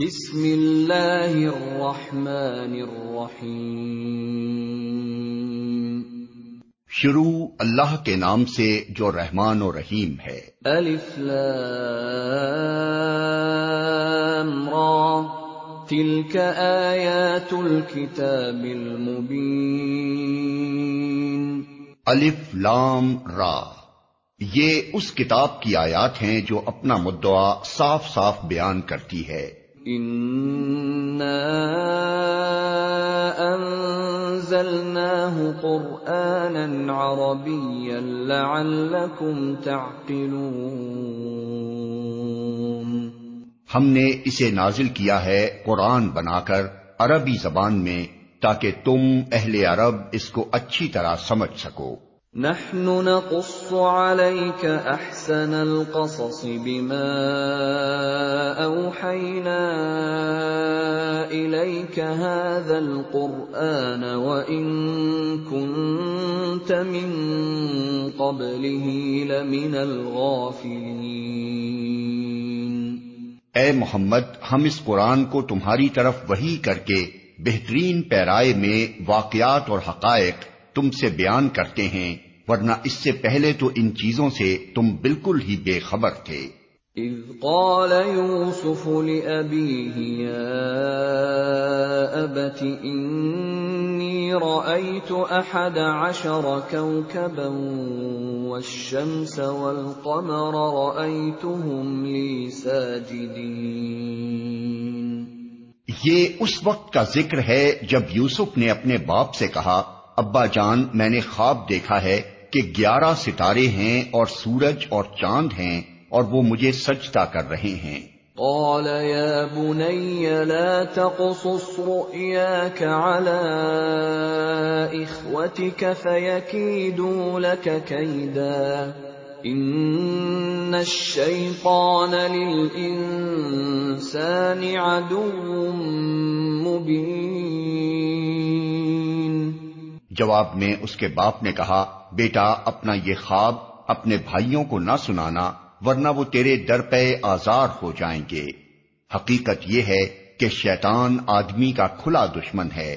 بسم اللہ الرحمن الرحیم شروع اللہ کے نام سے جو رحمان و رحیم ہے۔ الف لام را. تلك آیات الكتاب المبین الف لام را. یہ اس کتاب کی آیات ہیں جو اپنا مدعا صاف صاف بیان کرتی ہے۔ قرآنا عربيا لعلكم تعقلون ہم نے اسے نازل کیا ہے قرآن بنا کر عربی زبان میں تاکہ تم اہل عرب اس کو اچھی طرح سمجھ سکو۔ نحن نقص عليك احسن القصص بما اوحينا اليك هذا القران وان كنت من قبله لمن الغافلين۔ اے محمد، ہم اس قرآن کو تمہاری طرف وہی کر کے بہترین پیرائے میں واقعات اور حقائق تم سے بیان کرتے ہیں۔ ورنہ اس سے پہلے تو ان چیزوں سے تم بالکل ہی بے خبر تھے۔ اذ قال يوسف لأبيه يا أبت إني رأيت أحد عشر كوكبا والشمس والقمر رأيتهم لي ساجدين۔ یہ اس وقت کا ذکر ہے جب یوسف نے اپنے باپ سے کہا ابا جان میں نے خواب دیکھا ہے کہ گیارہ ستارے ہیں اور سورج اور چاند ہیں اور وہ مجھے سجدہ کر رہے ہیں۔ قال يا بني لا تقصص رؤياك على إخوتك فيكيدوا لك كيدا. إن الشيطان للإنسان عدو مبين. جواب میں اس کے باپ نے کہا، بیٹا، اپنا یہ خواب اپنے بھائیوں کو نہ سنانا، ورنہ وہ تیرے در پہ آزار ہو جائیں گے۔ حقیقت یہ ہے کہ شیطان آدمی کا کھلا دشمن ہے۔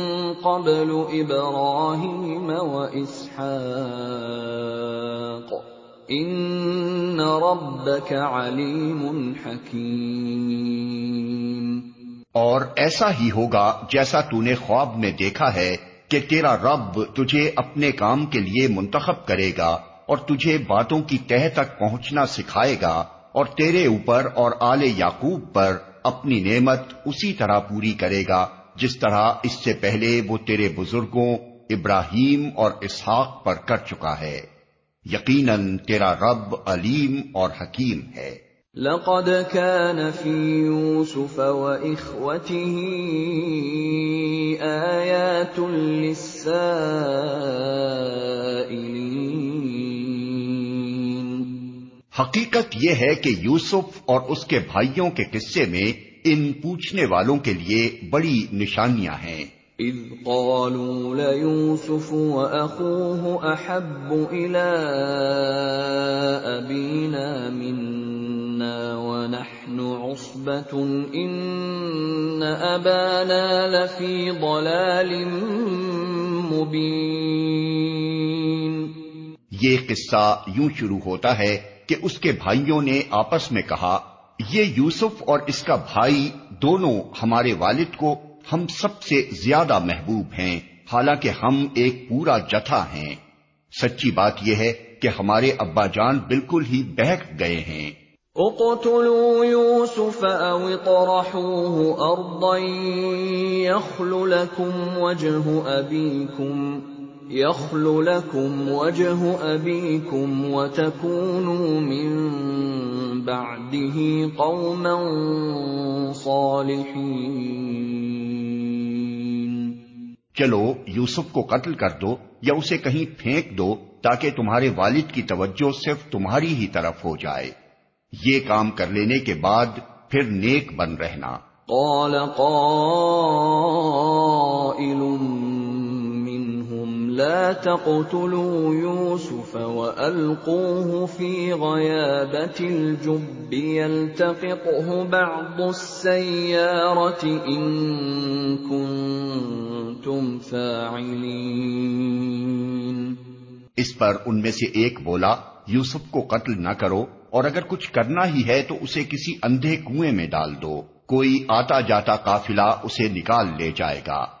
قَبْلُ إِبْرَاهِيمَ وَإِسْحَاقَ. ان ربك علیم حکیم اور ایسا ہی ہوگا جیسا تو نے خواب میں دیکھا ہے کہ تیرا رب تجھے اپنے کام کے لیے منتخب کرے گا اور تجھے باتوں کی تہ تک پہنچنا سکھائے گا اور تیرے اوپر اور آل یعقوب پر اپنی نعمت اسی طرح پوری کرے گا جس طرح اس سے پہلے وہ تیرے بزرگوں ابراہیم اور اسحاق پر کر چکا ہے۔ یقیناً تیرا رب علیم اور حکیم ہے۔ لقد كان في يوسف وإخوته آيات للسائلين۔ حقیقت یہ ہے کہ یوسف اور اس کے بھائیوں کے قصے میں ان پوچھنے والوں کے لیے بڑی نشانیاں ہیں۔ اذ قالوا ليوسف واخوه احب الى ابينا منا ونحن عصبه ان ابانا لفي ضلال مبين۔ یہ قصہ یوں شروع ہوتا ہے کہ اس کے بھائیوں نے آپس میں کہا یہ یوسف اور اس کا بھائی دونوں ہمارے والد کو ہم سب سے زیادہ محبوب ہیں، حالانکہ ہم ایک پورا جتھا ہیں۔ سچی بات یہ ہے کہ ہمارے ابا جان بالکل ہی بہک گئے ہیں۔ اقتلوا يوسف او اطرحوه ارضا يخل لكم وجه ابيكم يخل لكم وجه ابيكم وتكونوا من بعده قوما صالحين. چلو یوسف کو قتل کر دو یا اسے کہیں پھینک دو تاکہ تمہارے والد کی توجہ صرف تمہاری ہی طرف ہو جائے۔ یہ کام کر لینے کے بعد پھر نیک بن رہنا۔ قال قائل لا تقتلوا يوسف وألقوه في غيابة الجب، يلتقطه بعض السيارة إن كنتم فاعلين. اس پر ان میں سے ایک بولا، یوسف کو قتل نہ کرو، اور اگر کچھ کرنا ہی ہے تو اسے کسی اندھے کنویں میں ڈال دو، کوئی آتا جاتا قافلہ اسے نکال لے جائے گا۔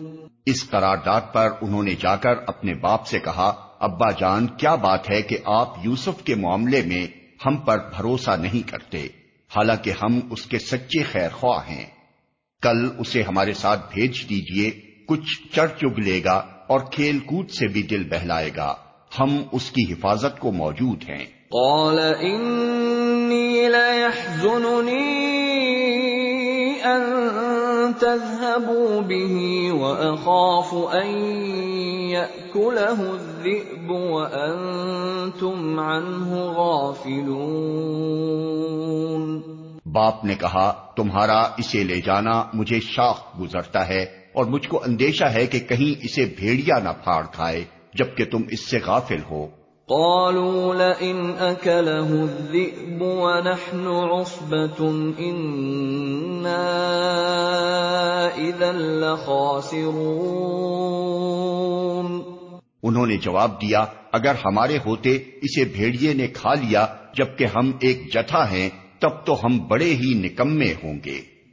اس قرارداد پر انہوں نے جا کر اپنے باپ سے کہا، ابا جان، کیا بات ہے کہ آپ یوسف کے معاملے میں ہم پر بھروسہ نہیں کرتے؟ حالانکہ ہم اس کے سچے خیر خواہ ہیں۔ کل اسے ہمارے ساتھ بھیج دیجیے، کچھ چڑ چگ لے گا اور کھیل کود سے بھی دل بہلائے گا۔ ہم اس کی حفاظت کو موجود ہیں۔ قال انی تذهبوا به وأخاف أن يأكله الذئب وأنتم عنه غافلون باپ نے کہا، تمہارا اسے لے جانا مجھے شاخ گزرتا ہے اور مجھ کو اندیشہ ہے کہ کہیں اسے بھیڑیا نہ پھاڑ کھائے جبکہ تم اس سے غافل ہو۔ قالوا لئن أكله الذئب ونحن عصبة إنا إذا لخاسرون۔ انہوں نے جواب دیا، اگر ہمارے ہوتے اسے بھیڑیے نے کھا لیا، جبکہ ہم ایک جتھا ہیں، تب تو ہم بڑے ہی نکمے ہوں گے۔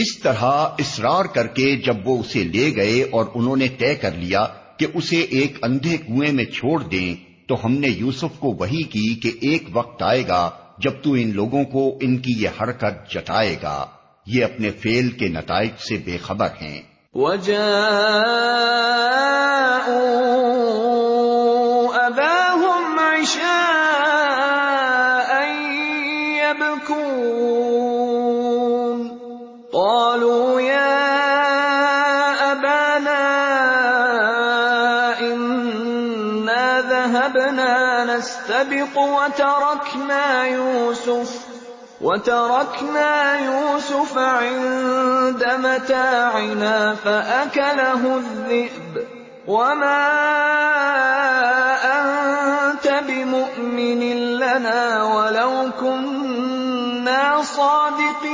اس طرح اسرار کر کے جب وہ اسے لے گئے اور انہوں نے طے کر لیا کہ اسے ایک اندھے کنویں میں چھوڑ دیں، تو ہم نے یوسف کو وہی کی کہ ایک وقت آئے گا جب تو ان لوگوں کو ان کی یہ حرکت جتائے گا۔ یہ اپنے فیل کے نتائج سے بے خبر ہیں۔ نستبق وتركنا يوسف وتركنا يوسف عند متاعنا فأكله الذئب. وما أنت بمؤمن لنا ولو كنا صادقين.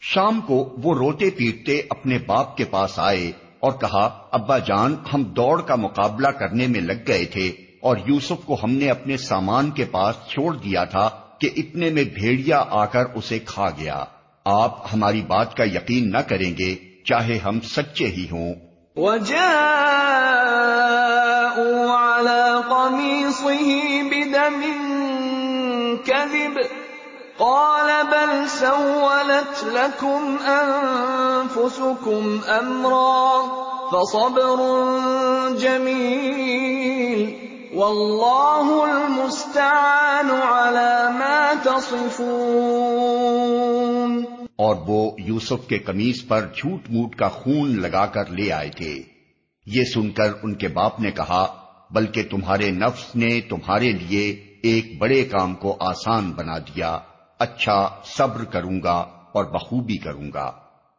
شام کو وہ روتے پیٹتے اپنے باپ کے پاس آئے اور کہا، ابا جان، ہم دوڑ کا مقابلہ کرنے میں لگ گئے تھے۔ اور یوسف کو ہم نے اپنے سامان کے پاس چھوڑ دیا تھا کہ اتنے میں بھیڑیا آ کر اسے کھا گیا۔ آپ ہماری بات کا یقین نہ کریں گے، چاہے ہم سچے ہی ہوں۔ قال، بل سولت لكم أنفسكم أمرا، فصبر جميل۔ والله المستعان على ما تصفون۔ اور وہ یوسف کے قمیص پر جھوٹ موٹ کا خون لگا کر لے آئے تھے۔ یہ سن کر ان کے باپ نے کہا، بلکہ تمہارے نفس نے تمہارے لیے ایک بڑے کام کو آسان بنا دیا۔ اچھا صبر کروں گا اور بخوبی کروں گا۔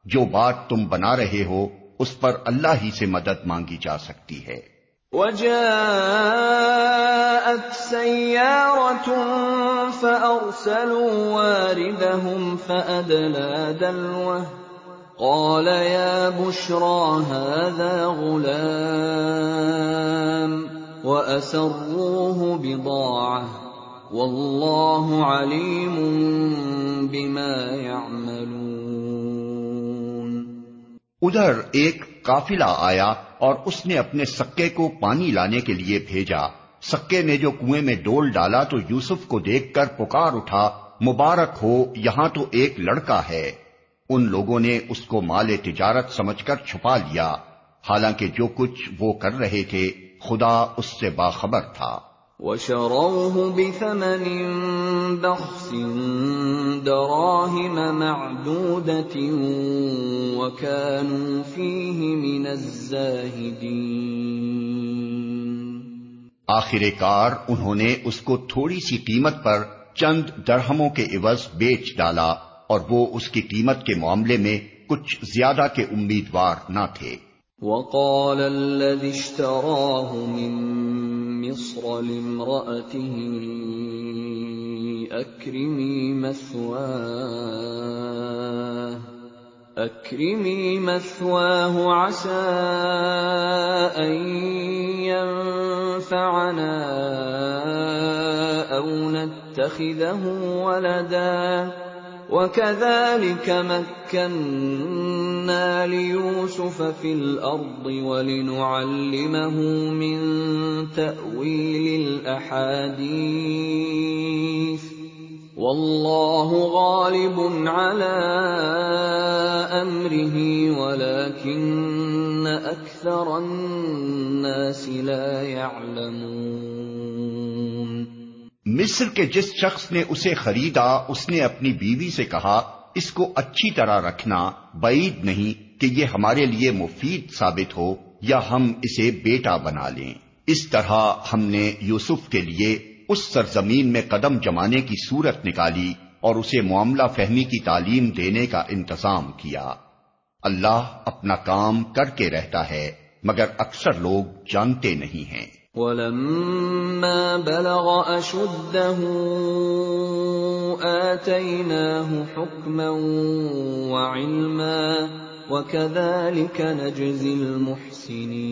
جو بات تم بنا رہے ہو، اس پر اللہ ہی سے مدد مانگی جا سکتی ہے۔ وجاءت سيارة فأرسلوا واردهم فأدلى دلوه. قال يا بشرى هذا غلام وأسروه بضاعة. والله عليم بما يعملون. ادھر ایک قافلہ آیا اور اس نے اپنے سکے کو پانی لانے کے لیے بھیجا۔ سکے نے جو کنویں میں ڈول ڈالا تو یوسف کو دیکھ کر پکار اٹھا، مبارک ہو، یہاں تو ایک لڑکا ہے۔ ان لوگوں نے اس کو مال تجارت سمجھ کر چھپا لیا۔ حالانکہ جو کچھ وہ کر رہے تھے، خدا اس سے باخبر تھا۔ وشروه بثمن بخس دراهم معدودة وكانوا فيه من الزاهدين. آخر کار انہوں نے اس کو تھوڑی سی قیمت پر چند درہموں کے عوض بیچ ڈالا اور وہ اس کی قیمت کے معاملے میں کچھ زیادہ کے امیدوار نہ تھے۔ وقال الذي اشتراه من مصر لامرأته أكرمي مثواه أكرمي مثواه عسى أن ينفعنا أو نتخذه ولداً. وكذلك مكنا ليوسف في الارض ولنعلمه من تاويل الاحاديث والله غالب على امره ولكن اكثر الناس لا يعلمون مصر کے جس شخص نے اسے خریدا، اس نے اپنی بیوی سے کہا، اس کو اچھی طرح رکھنا بعید نہیں کہ یہ ہمارے لیے مفید ثابت ہو یا ہم اسے بیٹا بنا لیں۔ اس طرح ہم نے یوسف کے لیے اس سرزمین میں قدم جمانے کی صورت نکالی اور اسے معاملہ فہمی کی تعلیم دینے کا انتظام کیا۔ اللہ اپنا کام کر کے رہتا ہے، مگر اکثر لوگ جانتے نہیں ہیں۔ ولما بلغ أشده آتيناه حكما وعلما وكذلك نجزي المحسنين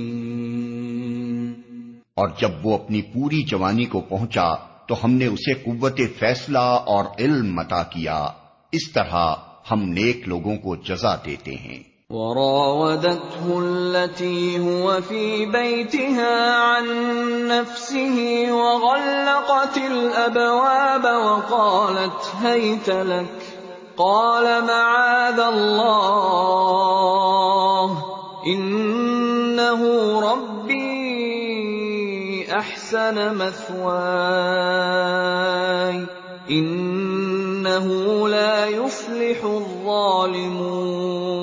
اور جب وہ اپنی پوری جوانی کو پہنچا تو ہم نے اسے قوت فیصلہ اور علم متا کیا۔ اس طرح ہم نیک لوگوں کو جزا دیتے ہیں۔ وراودته التي هو في بيتها عن نفسه وغلقت الابواب وقالت هيت لك. قال معاذ الله. انه ربي احسن مثواي. انه لا يفلح الظالمون.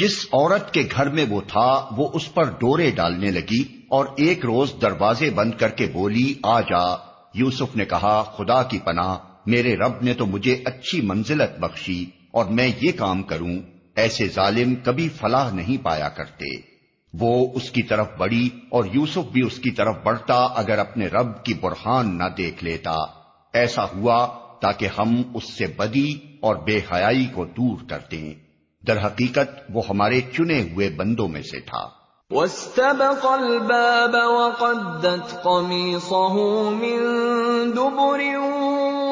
جس عورت کے گھر میں وہ تھا، وہ اس پر ڈورے ڈالنے لگی اور ایک روز دروازے بند کر کے بولی، آ جا۔ یوسف نے کہا، خدا کی پناہ، میرے رب نے تو مجھے اچھی منزلت بخشی اور میں یہ کام کروں۔ ایسے ظالم کبھی فلاح نہیں پایا کرتے۔ وہ اس کی طرف بڑی اور یوسف بھی اس کی طرف بڑھتا اگر اپنے رب کی برہان نہ دیکھ لیتا۔ ایسا ہوا تاکہ ہم اس سے بدی اور بے حیائی کو دور کر دیں۔ در حقیقت وہ ہمارے چنے ہوئے بندوں میں سے تھا۔ واستبق الباب وقدت قميصه من دبر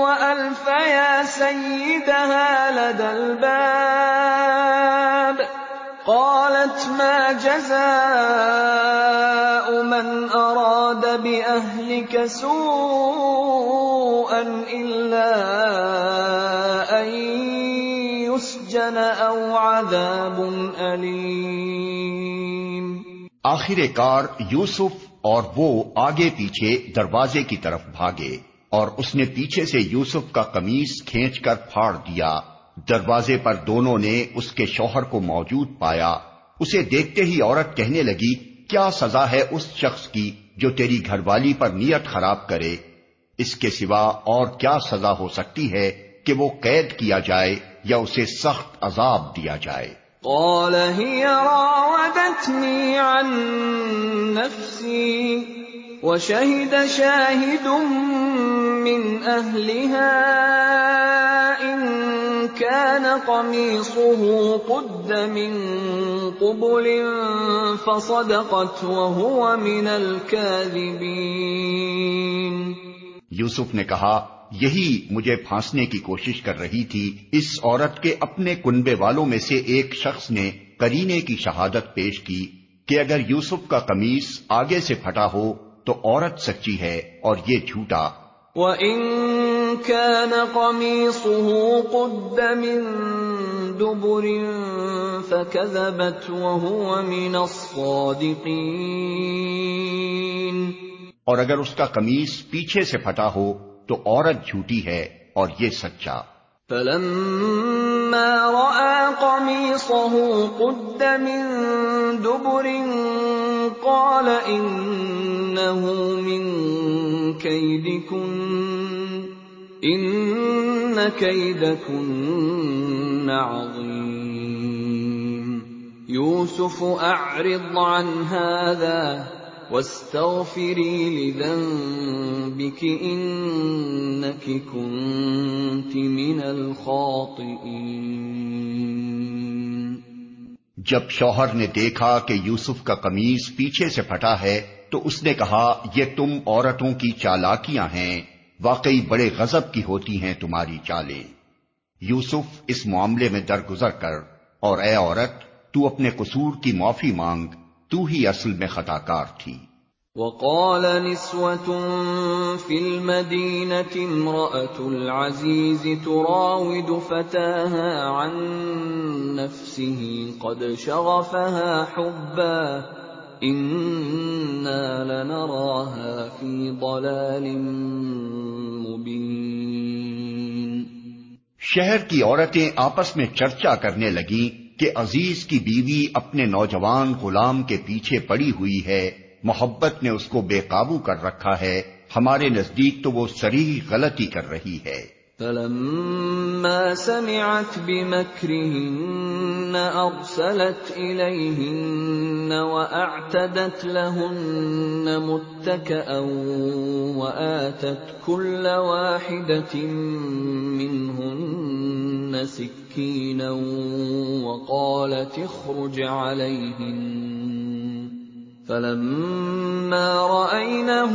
وألف يا سيدها لدى الباب قالت ما جزاء من أراد بأهلك سوءا إلا أو عذاب أليم آخر کار یوسف اور وہ آگے پیچھے دروازے کی طرف بھاگے اور اس نے پیچھے سے یوسف کا قمیص کھینچ کر پھاڑ دیا۔ دروازے پر دونوں نے اس کے شوہر کو موجود پایا۔ اسے دیکھتے ہی عورت کہنے لگی، کیا سزا ہے اس شخص کی جو تیری گھر والی پر نیت خراب کرے؟ اس کے سوا اور کیا سزا ہو سکتی ہے کہ وہ قید کیا جائے؟ یا اسے سخت عذاب دیا جائے۔ قال هي راودتني عن نفسي وشهد شاهد من أهلها إن كان قميصه قد من قبل فصدقت وهو من الكاذبين۔ یوسف نے کہا یہی مجھے پھانسنے کی کوشش کر رہی تھی اس عورت کے اپنے کنبے والوں میں سے ایک شخص نے کرینے کی شہادت پیش کی کہ اگر یوسف کا قمیص آگے سے پھٹا ہو تو عورت سچی ہے اور یہ جھوٹا۔ وَإِن كَانَ قَمِيصُهُ قُدَّ مِن دُبُرٍ فَكَذَبَتْ وَهُوَ مِنَ الصَّادِقِينَ۔ اور اگر اس کا قمیص پیچھے سے پھٹا ہو تو عورت جھوٹی ہے اور یہ سچا۔ فلما رأى قميصه قد من دبر قال إنه من كيدكن، إن كيدكن عظيم۔ يوسف أعرض عن هذا واستغفری لذنبك انك كنت من جب شوہر نے دیکھا کہ یوسف کا قمیص پیچھے سے پھٹا ہے، تو اس نے کہا، یہ تم عورتوں کی چالاکیاں ہیں، واقعی بڑے غضب کی ہوتی ہیں تمہاری چالیں۔ یوسف اس معاملے میں درگزر کر، اور اے عورت، تو اپنے قصور کی معافی مانگ تو ہی اصل میں خطا کار تھی۔ وقال نسوة في المدينة امرأة العزيز تراود فتاها عن نفسه قد شغفها حبا إنا لنراها في ضلال مبين۔ شہر کی عورتیں آپس میں چرچا کرنے لگیں۔ کہ عزیز کی بیوی اپنے نوجوان غلام کے پیچھے پڑی ہوئی ہے، محبت نے اس کو بے قابو کر رکھا ہے۔ ہمارے نزدیک تو وہ سری غلطی کر رہی ہے۔ فلما سمعت بمكرهن ارسلت اليهن واعتدت لهن متكئا واتت كل واحده منهن سكينا وقالت اخرج عليهم فلما رأينه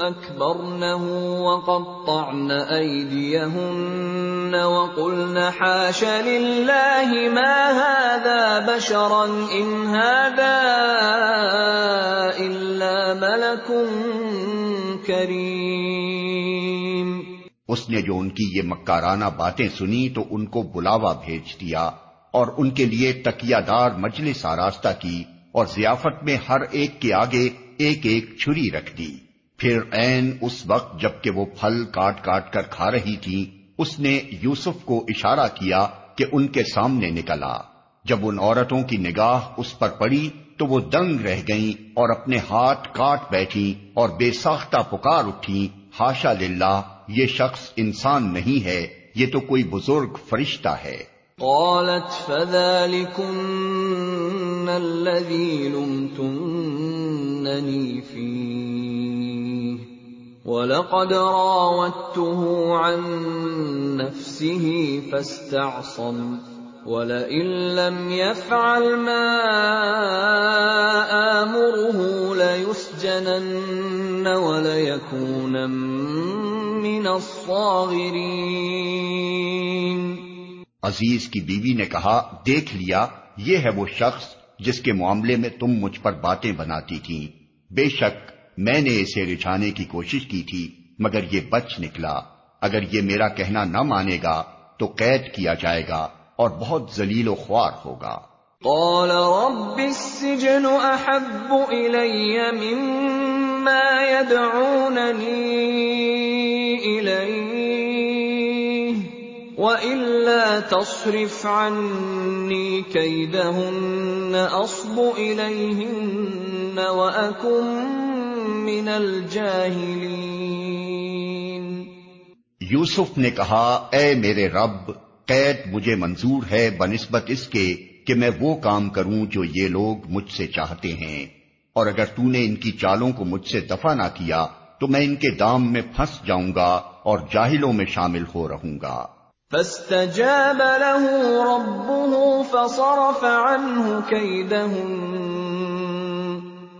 أكبرنه وقطعن أيديهن وقلن حاش لله ما هذا بشرا إن هذا إلا ملك كريم. اس نے جو ان کی یہ مکارانہ باتیں سنی تو ان کو بلاوا بھیج دیا اور ان کے لیے تکیہ دار مجلس آراستہ کی اور ضیافت میں ہر ایک کے آگے ایک ایک چھری رکھ دی۔ پھر این اس وقت جبکہ وہ پھل کاٹ کاٹ کر کھا رہی تھی، اس نے یوسف کو اشارہ کیا کہ ان کے سامنے نکلا جب ان عورتوں کی نگاہ اس پر پڑی تو وہ دنگ رہ گئیں اور اپنے ہاتھ کاٹ بیٹھی اور بے ساختہ پکار اٹھی ہاشا للہ یہ شخص انسان نہیں ہے، یہ تو کوئی بزرگ فرشتہ ہے۔ قالت فذلكن الذي لمتنني فيه، ولقد راودته عن نفسه فاستعصم ولئن لم يفعل ما آمره ليسجنن وليكونن من الصاغرين عزیز کی بیوی نے کہا، دیکھ لیا، یہ ہے وہ شخص جس کے معاملے میں تم مجھ پر باتیں بناتی تھی بے شک، میں نے اسے رچھانے کی کوشش کی تھی، مگر یہ بچ نکلا۔ اگر یہ میرا کہنا نہ مانے گا، تو قید کیا جائے گا۔ اور بہت ذلیل و خوار ہوگا۔ قال رب السجن احب الي مما يدعونني اليه والا تصرف عني كيدهن اصب اليهن واكن من الجاهلين۔ یوسف نے کہا اے میرے رب قید مجھے منظور ہے بنسبت اس کے کہ میں وہ کام کروں جو یہ لوگ مجھ سے چاہتے ہیں۔ اور اگر تو نے ان کی چالوں کو مجھ سے دفع نہ کیا، تو میں ان کے دام میں پھنس جاؤں گا اور جاہلوں میں شامل ہو رہوں گا۔ فاستجاب له ربه فصرف عنه كيدهن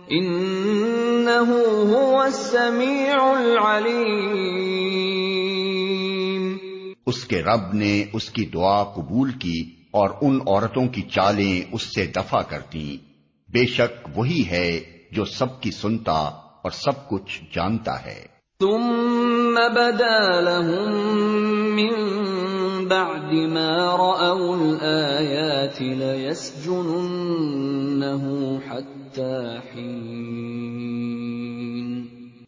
انه هو السميع العليم۔ اس کے رب نے اس کی دعا قبول کی اور ان عورتوں کی چالیں اس سے دفع کرتی بے شک وہی ہے جو سب کی سنتا اور سب کچھ جانتا ہے۔ ثم بدا لهم من بعد ما رأوا الآيات ليسجننه حتى حين۔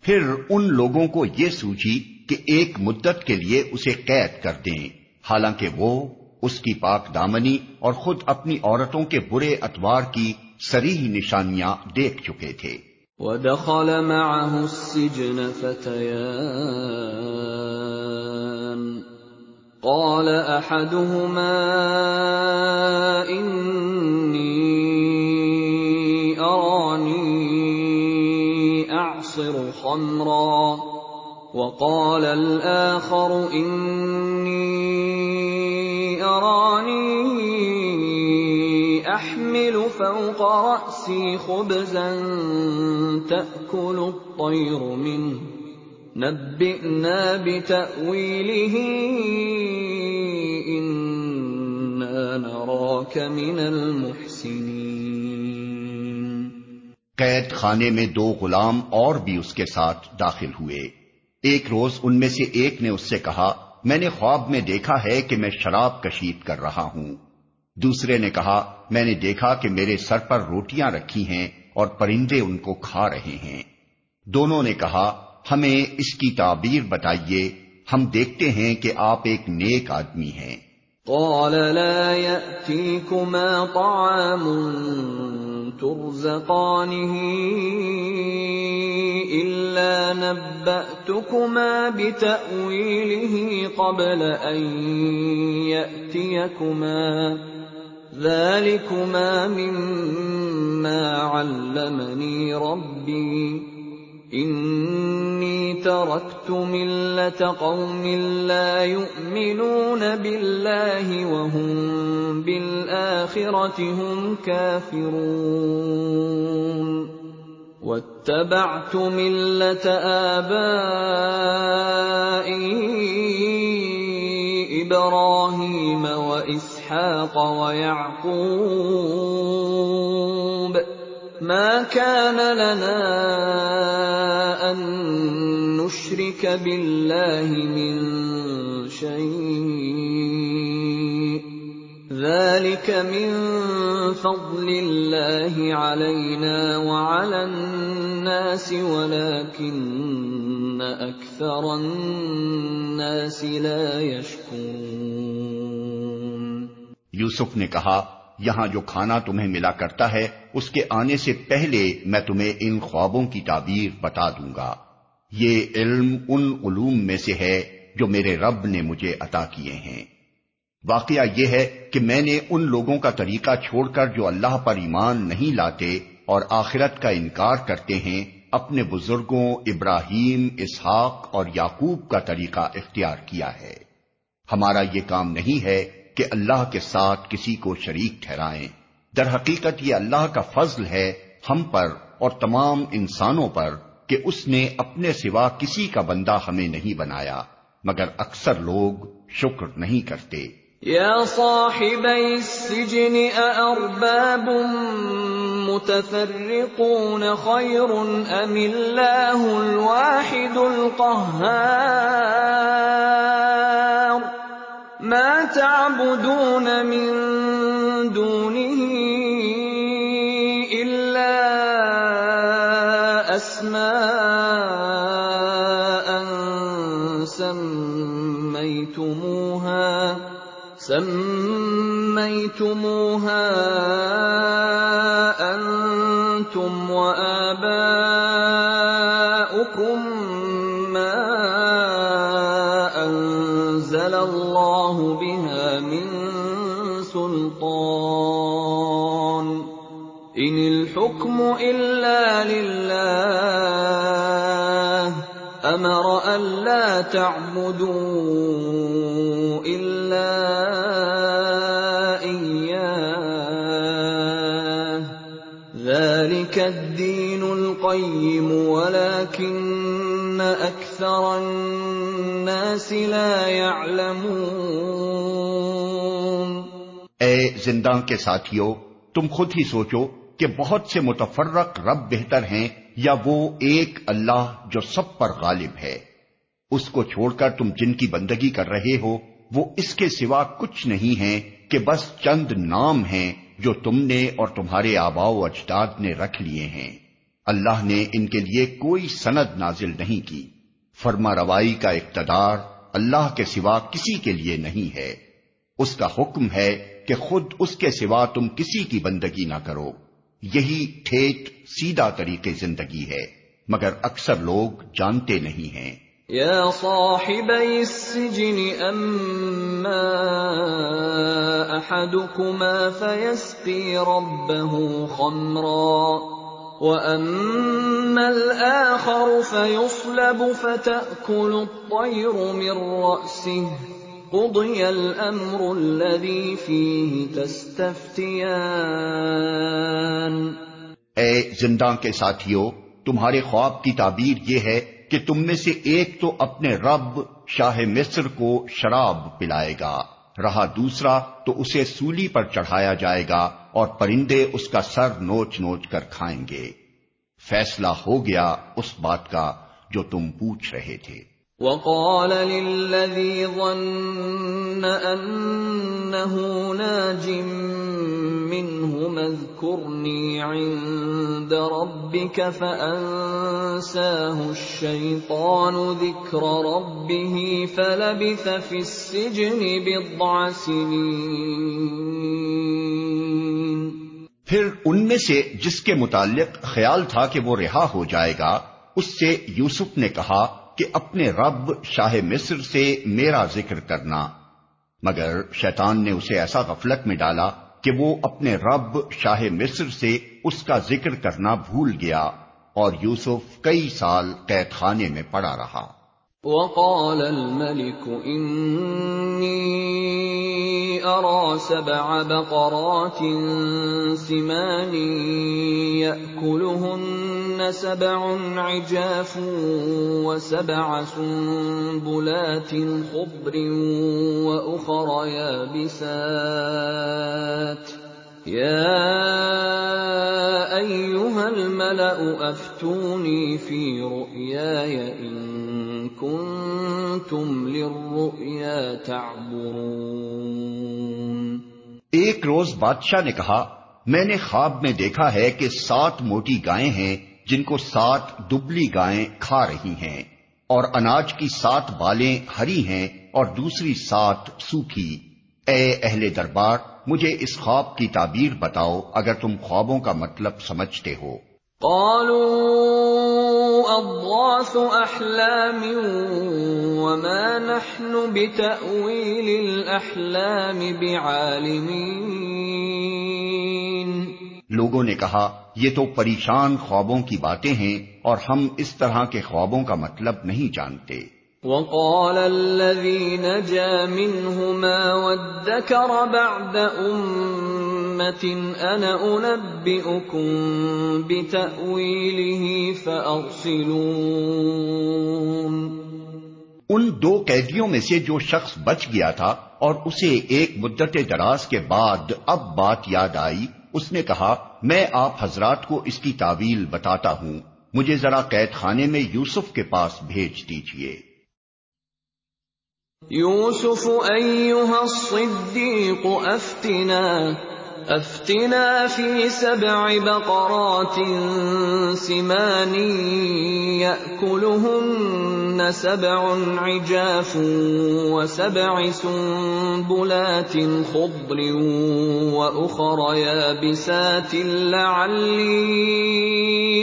پھر ان لوگوں کو یہ سوچی کہ ایک مدت کے لیے اسے قید کر دیں۔ حالانکہ وہ اس کی پاک دامنی اور خود اپنی عورتوں کے برے اتوار کی سریح نشانیاں دیکھ چکے تھے۔ ودخل معه السجن فتيان۔ قال احدهما اني اراني اعصر خمرا۔ وقال الاخر اني احمل فوق رأسي خبزا تأكل الطير منه. نبئنا بتأويله إنا نراك من المحسنين. قید خانے میں دو غلام اور بھی اس کے ساتھ داخل ہوئے۔ ایک روز ان میں سے ایک نے اس سے کہا، میں نے خواب میں دیکھا ہے کہ میں شراب کشید کر رہا ہوں۔ دوسرے نے کہا، میں نے دیکھا کہ میرے سر پر روٹیاں رکھی ہیں اور پرندے ان کو کھا رہے ہیں۔ دونوں نے کہا، ہمیں اس کی تعبیر بتائیے، ہم دیکھتے ہیں کہ آپ ایک نیک آدمی ہیں۔ قال لا يأتيكما طعام ترزقانه إلا نبأتكما بتأويله قبل أن يأتيكما. ذلكما مما علمني ربي. انی ترکت ملت قوم لا يؤمنون بالله وهم بالآخرة هم كافرون. واتبعت ملت آبائي إبراهيم وإسحاق ويعقوب. ما كان لنا ان نشرك بالله من شيء ذلك من فضل الله علينا وعلى الناس ولكن اكثر الناس لا يشكرون یوسف نے کہا یہاں جو کھانا تمہیں ملا کرتا ہے، اس کے آنے سے پہلے میں تمہیں ان خوابوں کی تعبیر بتا دوں گا۔ یہ علم ان علوم میں سے ہے جو میرے رب نے مجھے عطا کیے ہیں۔ واقعہ یہ ہے کہ میں نے ان لوگوں کا طریقہ چھوڑ کر جو اللہ پر ایمان نہیں لاتے اور آخرت کا انکار کرتے ہیں، اپنے بزرگوں ابراہیم، اسحاق اور یعقوب کا طریقہ اختیار کیا ہے۔ ہمارا یہ کام نہیں ہے کہ اللہ کے ساتھ کسی کو شریک ٹھہرائیں۔ در حقیقت یہ اللہ کا فضل ہے ہم پر اور تمام انسانوں پر کہ اس نے اپنے سوا کسی کا بندہ ہمیں نہیں بنایا، مگر اکثر لوگ شکر نہیں کرتے۔ یا السجن ارباب متفرقون خیر ام اللہ الواحد میں تعبدون من دونه الا اسماء سميتموها سميتموها انتم وآباؤكم. الحكم إلا لله. أمر ألا تعبدوا إلا إياه. ذلك الدين القيم، ولكن أكثر الناس لا يعلمون. اے زندہ کے ساتھیوں تم خود ہی سوچو کہ بہت سے متفرق رب بہتر ہیں یا وہ ایک اللہ جو سب پر غالب ہے۔ اس کو چھوڑ کر تم جن کی بندگی کر رہے ہو، وہ اس کے سوا کچھ نہیں ہیں کہ بس چند نام ہیں جو تم نے اور تمہارے آبا و اجداد نے رکھ لیے ہیں۔ اللہ نے ان کے لیے کوئی سند نازل نہیں کی۔ فرما روائی کا اقتدار اللہ کے سوا کسی کے لیے نہیں ہے۔ اس کا حکم ہے کہ خود اس کے سوا تم کسی کی بندگی نہ کرو۔ یہی ٹھیٹ سیدھا طریقے زندگی ہے، مگر اکثر لوگ جانتے نہیں ہیں۔ يا صاحبي السجن أما أحدكما فيسقي ربه خمرا وأما الآخر فيصلب فتأكل الطير من رأسه۔ قضي الأمر الذي فيه تستفتيان اے زندہ کے ساتھیوں تمہارے خواب کی تعبیر یہ ہے کہ تم میں سے ایک تو اپنے رب شاہ مصر کو شراب پلائے گا، رہا دوسرا تو اسے سولی پر چڑھایا جائے گا اور پرندے اس کا سر نوچ نوچ کر کھائیں گے۔ فیصلہ ہو گیا اس بات کا جو تم پوچھ رہے تھے۔ وقال للذي ظن أنه ناج منه اذكرني عند ربك فأنساه الشيطان ذكر ربه فلبث في السجن بضع سنين. پھر ان میں سے جس کے متعلق خیال تھا کہ وہ رہا ہو جائے گا، اس سے یوسف نے کہا کہ اپنے رب شاہ مصر سے میرا ذکر کرنا۔ مگر شیطان نے اسے ایسا غفلت میں ڈالا کہ وہ اپنے رب شاہ مصر سے اس کا ذکر کرنا بھول گیا اور یوسف کئی سال قید خانے میں پڑا رہا۔ وقال الملك أرى سبع بقرات سمان يأكلهن سبع عجاف وسبع سنبلات خضر وأخر يابسات يا أيها الملأ أفتوني في رؤياي إن كنتم للرؤيا تعبرون ایک روز بادشاہ نے کہا، میں نے خواب میں دیکھا ہے کہ سات موٹی گائیں ہیں جن کو سات دبلی گائیں کھا رہی ہیں، اور اناج کی سات بالیں ہری ہیں اور دوسری سات سوکھی۔ اے اہل دربار مجھے اس خواب کی تعبیر بتاؤ اگر تم خوابوں کا مطلب سمجھتے ہو۔ قالوا أضغاث أحلام وما نحن بتأويل الأحلام بعالمين۔ لوگوں نے کہا یہ تو پریشان خوابوں کی باتیں ہیں اور ہم اس طرح کے خوابوں کا مطلب نہیں جانتے۔ وقال الذي نجا منهما وادكر بعد أمة أنا أنبئكم بتأويله فأرسلون. ان دو قیدیوں میں سے جو شخص بچ گیا تھا اور اسے ایک مدت دراز کے بعد اب بات یاد آئی، اس نے کہا، میں آپ حضرات کو اس کی تعویل بتاتا ہوں، مجھے ذرا قید خانے میں یوسف کے پاس بھیج دیجیے يوسف أيها الصديق أفتنا افتنا في سبع بقرات سمان ياكلهن سبع عجاف وسبع سنبلات خضر واخر يابسات لعلي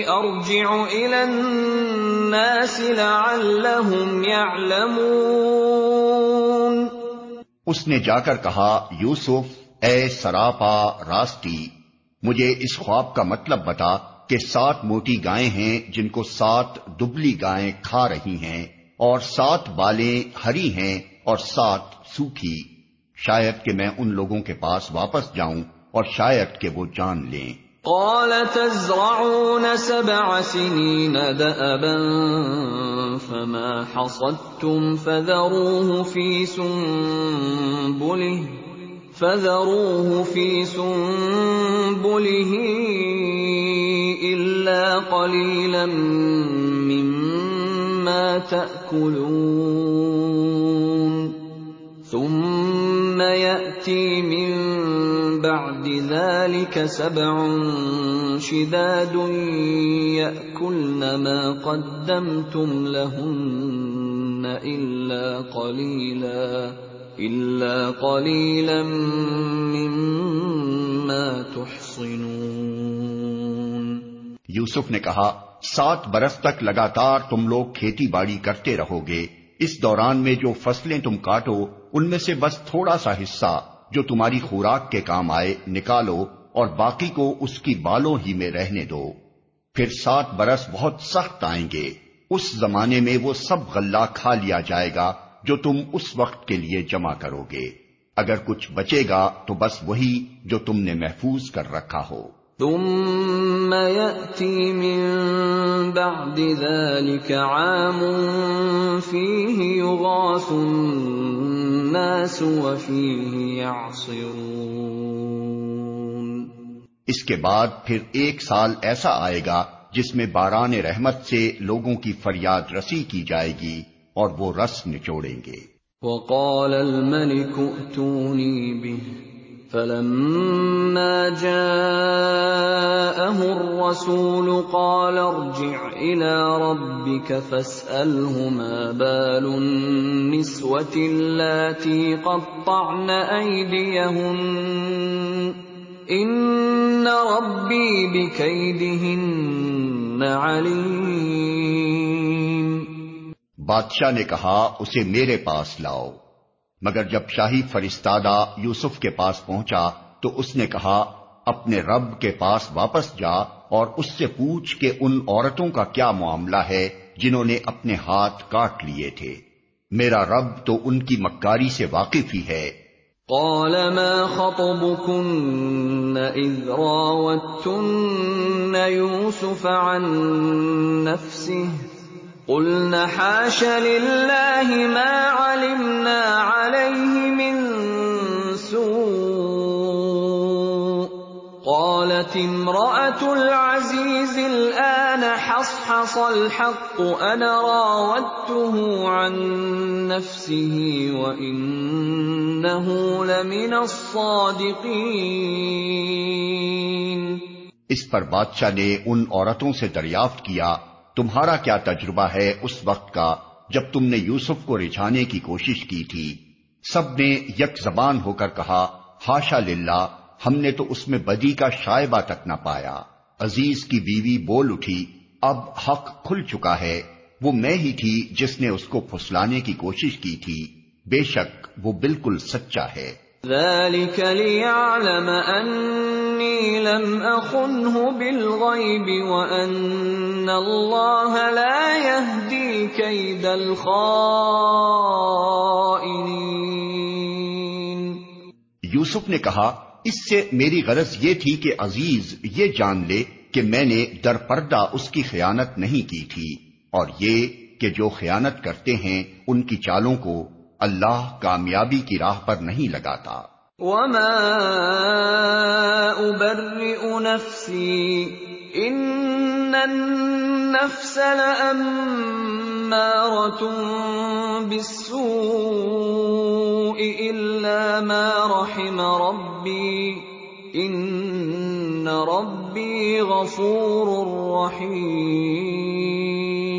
ارجع الى الناس لعلهم يعلمون اس نے جا کر کہا، یوسف اے سراپا راستی، مجھے اس خواب کا مطلب بتا کہ سات موٹی گائیں ہیں جن کو سات دبلی گائیں کھا رہی ہیں، اور سات بالیں ہری ہیں اور سات سوکھی۔ شاید کہ میں ان لوگوں کے پاس واپس جاؤں اور شاید کہ وہ جان لیں۔ قال، تزرعون سبع سنين دأبا فما حصدتم، فذروه في سنبله۔ فذروه في سنبله إلا قليلا مما تأكلون. ثم يأتي من بعد ذلك سبع شداد يأكلن ما قدمتم لهن إلا قليلاً. یوسف نے کہا، سات برس تک لگاتار تم لوگ کھیتی باڑی کرتے رہو گے۔ اس دوران میں جو فصلیں تم کاٹو، ان میں سے بس تھوڑا سا حصہ جو تمہاری خوراک کے کام آئے، نکالو اور باقی کو اس کی بالوں ہی میں رہنے دو۔ پھر سات برس بہت سخت آئیں گے۔ اس زمانے میں وہ سب غلہ کھا لیا جائے گا۔ جو تم اس وقت کے لیے جمع کرو گے۔ اگر کچھ بچے گا تو بس وہی جو تم نے محفوظ کر رکھا ہو۔ ثم يأتي من بعد ذلك عام فيه يغاث الناس وفيه يعصرون۔ اس کے بعد پھر ایک سال ایسا آئے گا جس میں باران رحمت سے لوگوں کی فریاد رسی کی جائے گی۔ اور وہ رس نچوڑیں گے۔ وقال الملك ائتوني به، فلما جاءه الرسول قال ارجع إلى ربك فاسأله ما بال النسوة اللاتي قطعن أيديهن، إن ربي بكيدهن عليم۔ بادشاہ نے کہا، اسے میرے پاس لاؤ۔ مگر جب شاہی فرستادہ یوسف کے پاس پہنچا، تو اس نے کہا، اپنے رب کے پاس واپس جا اور اس سے پوچھ کہ ان عورتوں کا کیا معاملہ ہے جنہوں نے اپنے ہاتھ کاٹ لیے تھے۔ میرا رب تو ان کی مکاری سے واقف ہی ہے۔ قال، ما خطبكن اذ راوتن يوسف عن نفسه؟ قلنا حاش لله ما علمنا عليه من سوء. قالت امرأة العزيز الآن حصحص الحق، أنا راودته عن نفسه وإنه لمن الصادقين. اس پر بادشاہ نے ان عورتوں سے دریافت کیا تمہارا کیا تجربہ ہے اس وقت کا جب تم نے یوسف کو رچھانے کی کوشش کی تھی؟ سب نے یک زبان ہو کر کہا ہاشا للہ، ہم نے تو اس میں بدی کا شائبہ تک نہ پایا۔ عزیز کی بیوی بول اٹھی، اب حق کھل چکا ہے۔ وہ میں ہی تھی جس نے اس کو پھسلانے کی کوشش کی تھی۔ بے شک وہ بالکل سچا ہے۔ ذلك ليعلم أني لم أخنه بالغيب وأن الله لا يهدي كيد الخائنين۔ یوسف نے کہا، اس سے میری غرض یہ تھی کہ عزیز یہ جان لے کہ میں نے در پردہ اس کی خیانت نہیں کی تھی اور یہ کہ جو خیانت کرتے ہیں ان کی چالوں کو اللہ کامیابی کی راہ پر نہیں لگاتا۔ وما ابرئ نفسی ان النفس لامارة بالسوء الا ما رحم ربی ان ربی غفور رحیم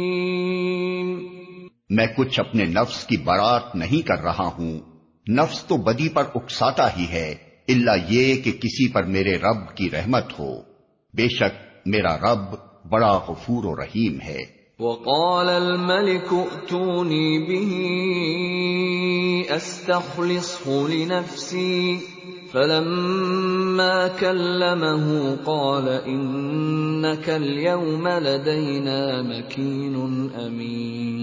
میں کچھ اپنے نفس کی برات نہیں کر رہا ہوں۔ نفس تو بدی پر اکساتا ہی ہے اللہ یہ کہ کسی پر میرے رب کی رحمت ہو۔ بے شک میرا رب بڑا غفور و رحیم ہے۔ وقال الملك ائتوني به استخلصه لنفسي، فلما كلمه قال انك اليوم لدينا مكين امين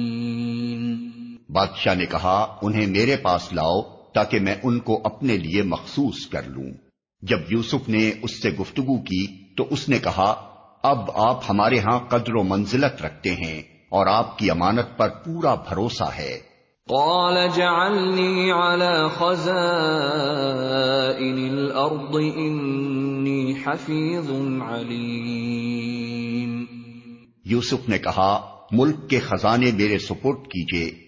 بادشاہ نے کہا انہیں میرے پاس لاؤ تاکہ میں ان کو اپنے لیے مخصوص کر لوں۔ جب یوسف نے اس سے گفتگو کی تو اس نے کہا اب آپ ہمارے ہاں قدر و منزلت رکھتے ہیں اور آپ کی امانت پر پورا بھروسہ ہے۔ قال جعلني على خزائن الارض انی حفیظ علیم۔ یوسف نے کہا ملک کے خزانے میرے سپرد کیجیے۔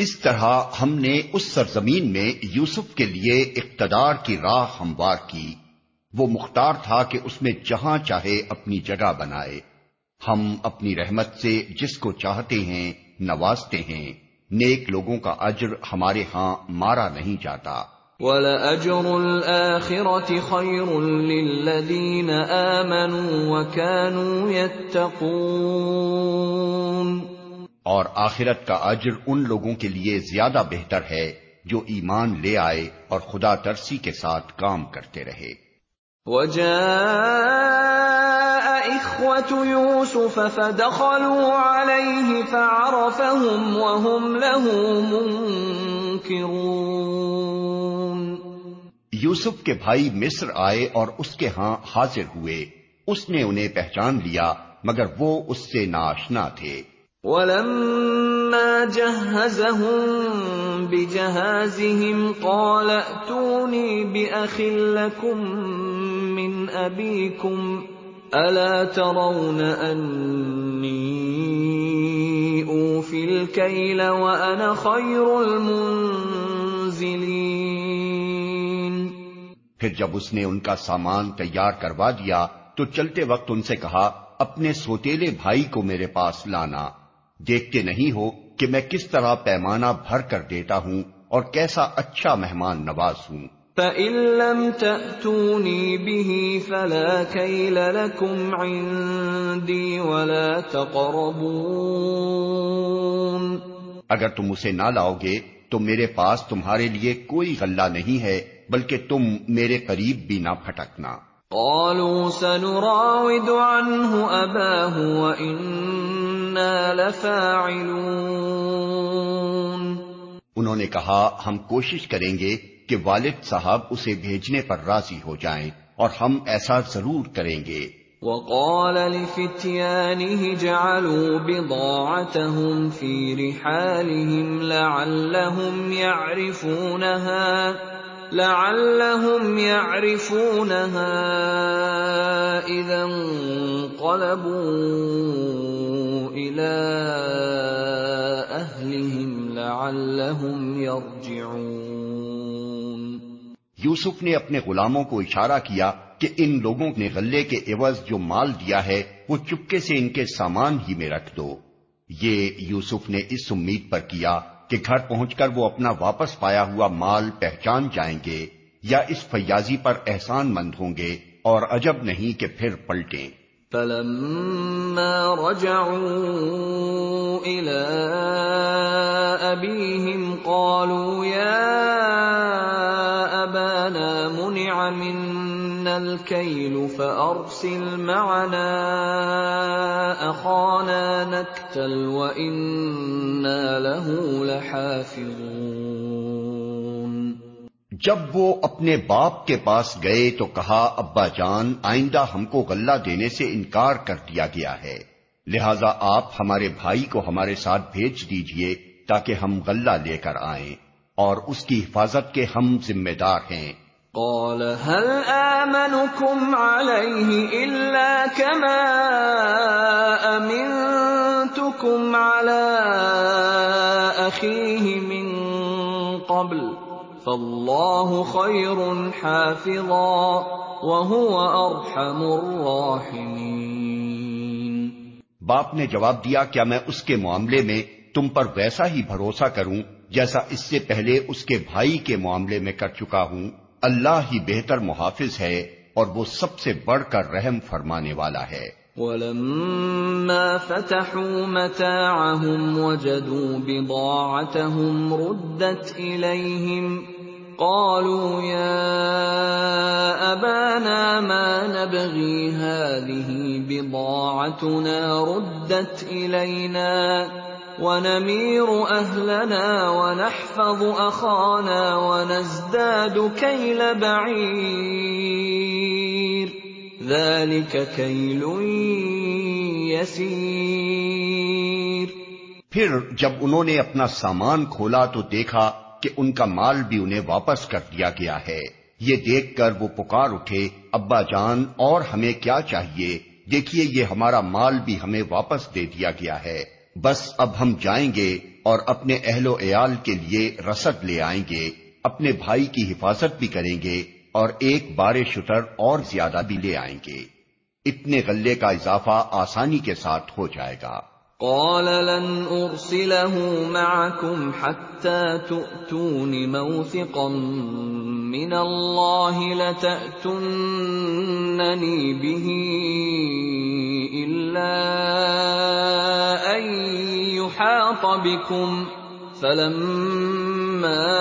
اس طرح ہم نے اس سرزمین میں یوسف کے لیے اقتدار کی راہ ہموار کی۔ وہ مختار تھا کہ اس میں جہاں چاہے اپنی جگہ بنائے۔ ہم اپنی رحمت سے جس کو چاہتے ہیں نوازتے ہیں۔ نیک لوگوں کا اجر ہمارے ہاں مارا نہیں جاتا۔ وَلَأَجْرُ الْآخِرَةِ خَيْرٌ لِّلَّذِينَ آمَنُوا وَكَانُوا يَتَّقُونَ۔ اور آخرت کا اجر ان لوگوں کے لیے زیادہ بہتر ہے جو ایمان لے آئے اور خدا ترسی کے ساتھ کام کرتے رہے۔ وجاء إخوة يوسف فدخلوا عليه فعرفهم وهم له منكرون۔ یوسف کے بھائی مصر آئے اور اس کے ہاں حاضر ہوئے۔ اس نے انہیں پہچان لیا مگر وہ اس سے ناشنا تھے۔ ولما جهزهم بجهازهم قال ائتوني بأخ لكم من أبيكم ألا ترون أني أوفي الكيل وأنا خير المنزلين پھر جب اس نے ان کا سامان تیار کروا دیا تو چلتے وقت ان سے کہا، اپنے سوتےلے بھائی کو میرے پاس لانا۔ دیکھتے نہیں ہو کہ میں کس طرح پیمانہ بھر کر دیتا ہوں اور کیسا اچھا مہمان نواز ہوں۔ فَإِن لَّمْ تَأْتُونِي بِهِ فَلَا كَيْلَ لَكُمْ عِندِي وَلَا تَقْرَبُونَ۔ اگر تم اسے نہ لاؤ گے تو میرے پاس تمہارے لیے کوئی غلہ نہیں ہے بلکہ تم میرے قریب بھی نہ پھٹکنا قالوا سنراود عنه أباه وإنا لفاعلون انہوں نے کہا ہم کوشش کریں گے کہ والد صاحب اسے بھیجنے پر راضی ہو جائیں اور ہم ایسا ضرور کریں گے۔ وقال لفتيانه جعلوا بضاعتهم في رحالهم لعلهم يعرفونها۔ لعلهم يعرفونها اذا انقلبوا الى اهلهم لعلهم يرجعون. یوسف نے اپنے غلاموں کو اشارہ کیا کہ ان لوگوں نے غلے کے عوض جو مال دیا ہے، وہ چپکے سے ان کے سامان ہی میں رکھ دو۔ یہ یوسف نے اس امید پر کیا کہ گھر پہنچ کر وہ اپنا واپس پایا ہوا مال پہچان جائیں گے یا اس فیاضی پر احسان مند ہوں گے اور عجب نہیں کہ پھر پلٹیں۔ فلما رجعوا الى ابيهم قالوا يا ابانا منع منا الكيل فارسل معنا اخانا نكتل وانا له لحافظون جب وہ اپنے باپ کے پاس گئے تو کہا ابا جان آئندہ ہم کو غلہ دینے سے انکار کر دیا گیا ہے۔ لہذا آپ ہمارے بھائی کو ہمارے ساتھ بھیج دیجیے تاکہ ہم غلہ لے کر آئیں اور اس کی حفاظت کے ہم ذمہ دار ہیں۔ قال هل آمنكم عليه إلا كما أمنتكم على أخيه من قبل فالله خير حافظا وهو أرحم الراحمين باپ نے جواب دیا، کیا میں اس کے معاملے میں تم پر ویسا ہی بھروسہ کروں جیسا اس سے پہلے اس کے بھائی کے معاملے میں کر چکا ہوں؟ اللہ ہی بہتر محافظ ہے اور وہ سب سے بڑھ کر رحم فرمانے والا ہے۔ ولما فتحوا متاعهم وجدوا بضاعتهم ردت إليهم قالوا يا أبانا ما نبغي هذه بضاعتنا ردت إلينا ونمير أهلنا ونحفظ أخانا ونزداد كيل بعير ذلك كيل يسير۔ پھر جب انہوں نے اپنا سامان کھولا تو دیکھا کہ ان کا مال بھی انہیں واپس کر دیا گیا ہے۔ یہ دیکھ کر وہ پکار اٹھے، ابا جان، اور ہمیں کیا چاہیے؟ دیکھیے، یہ ہمارا مال بھی ہمیں واپس دے دیا گیا ہے۔ بس اب ہم جائیں گے اور اپنے اہل و عیال کے لیے رسد لے آئیں گے۔ اپنے بھائی کی حفاظت بھی کریں گے۔ اور ایک بار شتر اور زیادہ بھی لے آئیں گے۔ اتنے غلے کا اضافہ آسانی کے ساتھ ہو جائے گا۔ قال لن ارسله معكم حتى تؤتون موثقا من الله لتأتنني به إلا أن يحاط بكم. فلما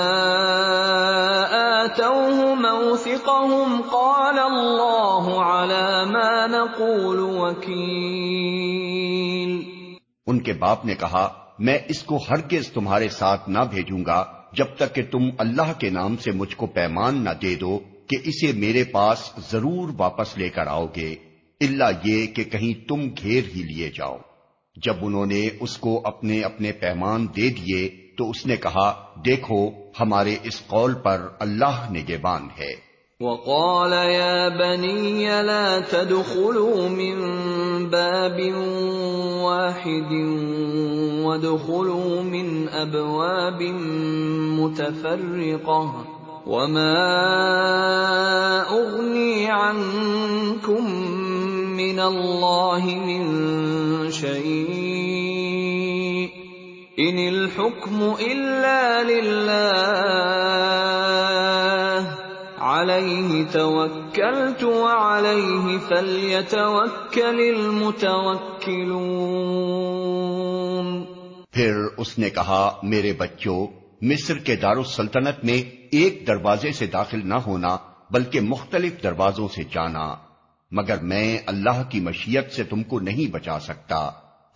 آتوه موثقهم قال الله على ما نقول وكيل ان کے باپ نے کہا، میں اس کو ہرگز تمہارے ساتھ نہ بھیجوں گا، جب تک کہ تم اللہ کے نام سے مجھ کو پیمان نہ دے دو کہ اسے میرے پاس ضرور واپس لے کر آؤ گے اللہ یہ کہ کہیں تم گھیر ہی لیے جاؤ۔ جب انہوں نے اس کو اپنے اپنے پیمان دے دیے تو اس نے کہا، دیکھو، ہمارے اس قول پر اللہ نگبان ہے۔ وقال يا بني لا تدخلوا من باب واحد وادخلوا من ابواب متفرقه وما اغني عنكم من الله من شيء ان الحكم الا لله عليه توكلت وعليه فليتوكل المتوكلون پھر اس نے کہا، میرے بچوں، مصر کے دارالسلطنت میں ایک دروازے سے داخل نہ ہونا، بلکہ مختلف دروازوں سے جانا، مگر میں اللہ کی مشیت سے تم کو نہیں بچا سکتا۔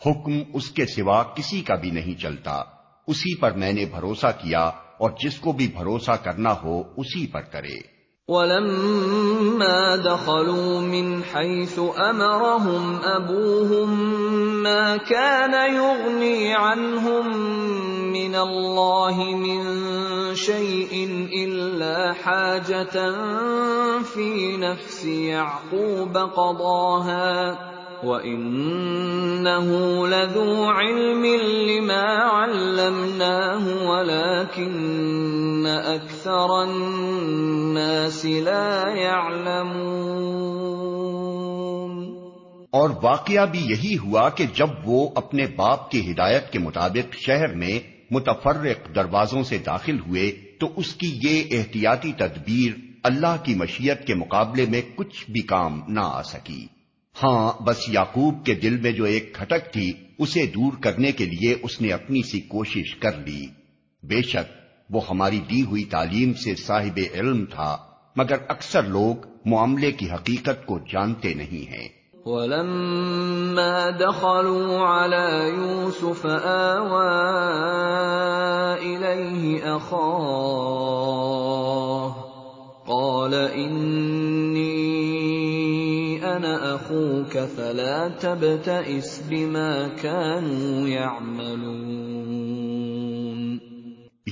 حکم اس کے سوا کسی کا بھی نہیں چلتا۔ اسی پر میں نے بھروسہ کیا اور جس کو بھی بھروسہ کرنا ہو اسی پر کرے۔ ولما دخلوا من حيث امرهم ابوهم ما كان يغني عنهم من الله من شيء الا حاجه في نفس يعقوب قضاها وَإِنَّهُ لَذُو عِلْمٍ لِّمَا عَلَّمْنَاهُ وَلَكِنَّ أَكْثَرَ النَّاسِ لَا يَعْلَمُونَ اور واقعہ بھی یہی ہوا کہ جب وہ اپنے باپ کی ہدایت کے مطابق شہر میں متفرق دروازوں سے داخل ہوئے تو اس کی یہ احتیاطی تدبیر اللہ کی مشیت کے مقابلے میں کچھ بھی کام نہ آ سکی۔ ہاں بس یعقوب کے دل میں جو ایک کھٹک تھی، اسے دور کرنے کے لیے اس نے اپنی سی کوشش کر لی۔ بے شک، وہ ہماری دی ہوئی تعلیم سے صاحب علم تھا، مگر اکثر لوگ معاملے کی حقیقت کو جانتے نہیں ہیں۔ وَلَمَّا دَخَلُوا عَلَى يُوسُفَ آوَى إِلَيْهِ أَخَاهُ، قال إني أنا أخوك فلا تبتئس بما كانوا يعملون۔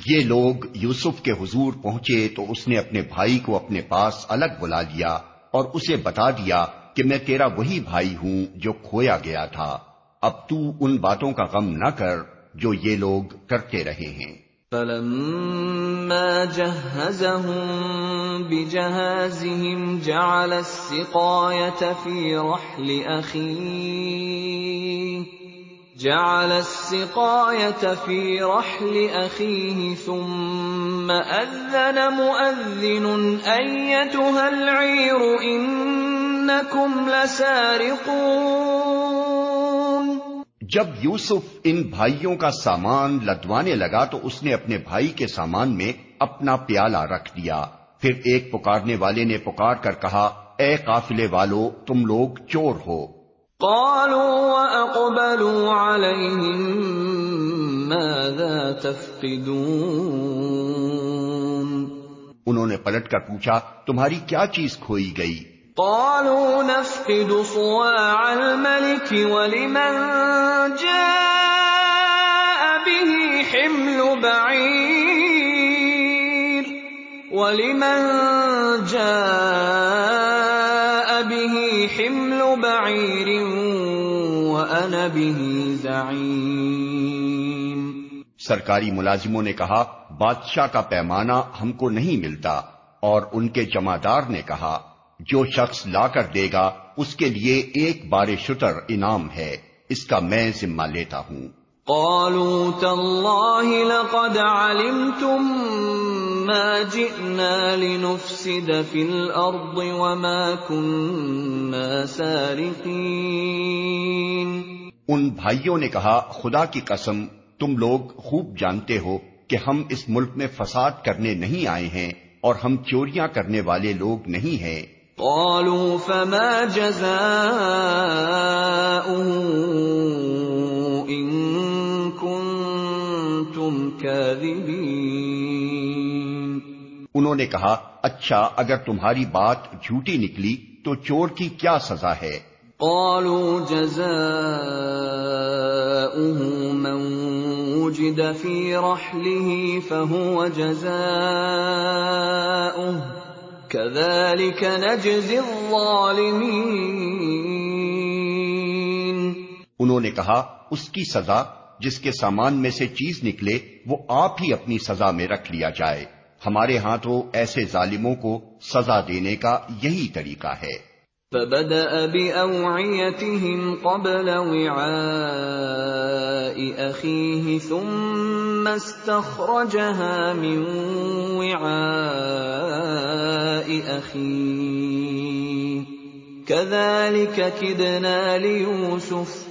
یہ لوگ یوسف کے حضور پہنچے تو اس نے اپنے بھائی کو اپنے پاس الگ بلا لیا اور اسے بتا دیا کہ میں تیرا وہی بھائی ہوں جو کھویا گیا تھا۔ اب تو ان باتوں کا غم نہ کر جو یہ لوگ کرتے رہے ہیں۔ فلما جهزهم بجهازهم جعل السقاية في رحل أخيه، جعل السقاية في رحل أخيه، ثم أذن مؤذن أيتها العير إنكم لسارقون. جب یوسف ان بھائیوں کا سامان لدوانے لگا تو اس نے اپنے بھائی کے سامان میں اپنا پیالہ رکھ دیا۔ پھر ایک پکارنے والے نے پکار کر کہا اے قافلے والو تم لوگ چور ہو۔ قالوا وأقبلوا عليهم ماذا تفقدون؟ انہوں نے پلٹ کر پوچھا تمہاری کیا چیز کھوئی گئی؟ قالوا نفقد صواع الملك ولمن جاء به حمل بعير ولمن جاء به حمل بعير وأنا به زعيم سرکاری ملازموں نے کہا، بادشاہ کا پیمانہ ہم کو نہیں ملتا، اور ان کے جمعدار نے کہا جو شخص لا کر دے گا اس کے لیے ایک بار شتر انعام ہے۔ اس کا میں ذمہ لیتا ہوں۔ قالوا تالله لقد علمتم ما جئنا لنفسد في الارض وما كنا سارقين ان بھائیوں نے کہا خدا کی قسم تم لوگ خوب جانتے ہو کہ ہم اس ملک میں فساد کرنے نہیں آئے ہیں اور ہم چوریاں کرنے والے لوگ نہیں ہیں۔ قالوا فما جزاؤه ان كنتم كاذبين انہوں نے کہا اچھا اگر تمہاری بات جھوٹی نکلی تو چور کی کیا سزا ہے؟ قالوا جزاؤه من وجد في رحله فهو جزاؤه كذلك نجزي الظالمين۔ انہوں نے کہا، اس کی سزا جس کے سامان میں سے چیز نکلے، وہ آپ ہی اپنی سزا میں رکھ لیا جائے۔ ہمارے ہاں تو ایسے ظالموں کو سزا دینے کا یہی طریقہ ہے۔ فبدأ بأوعيتهم قبل وعاء أخيه ثم استخرجها من وعاء أخيه. كذلك كِدْنَا لِيُوسُفَ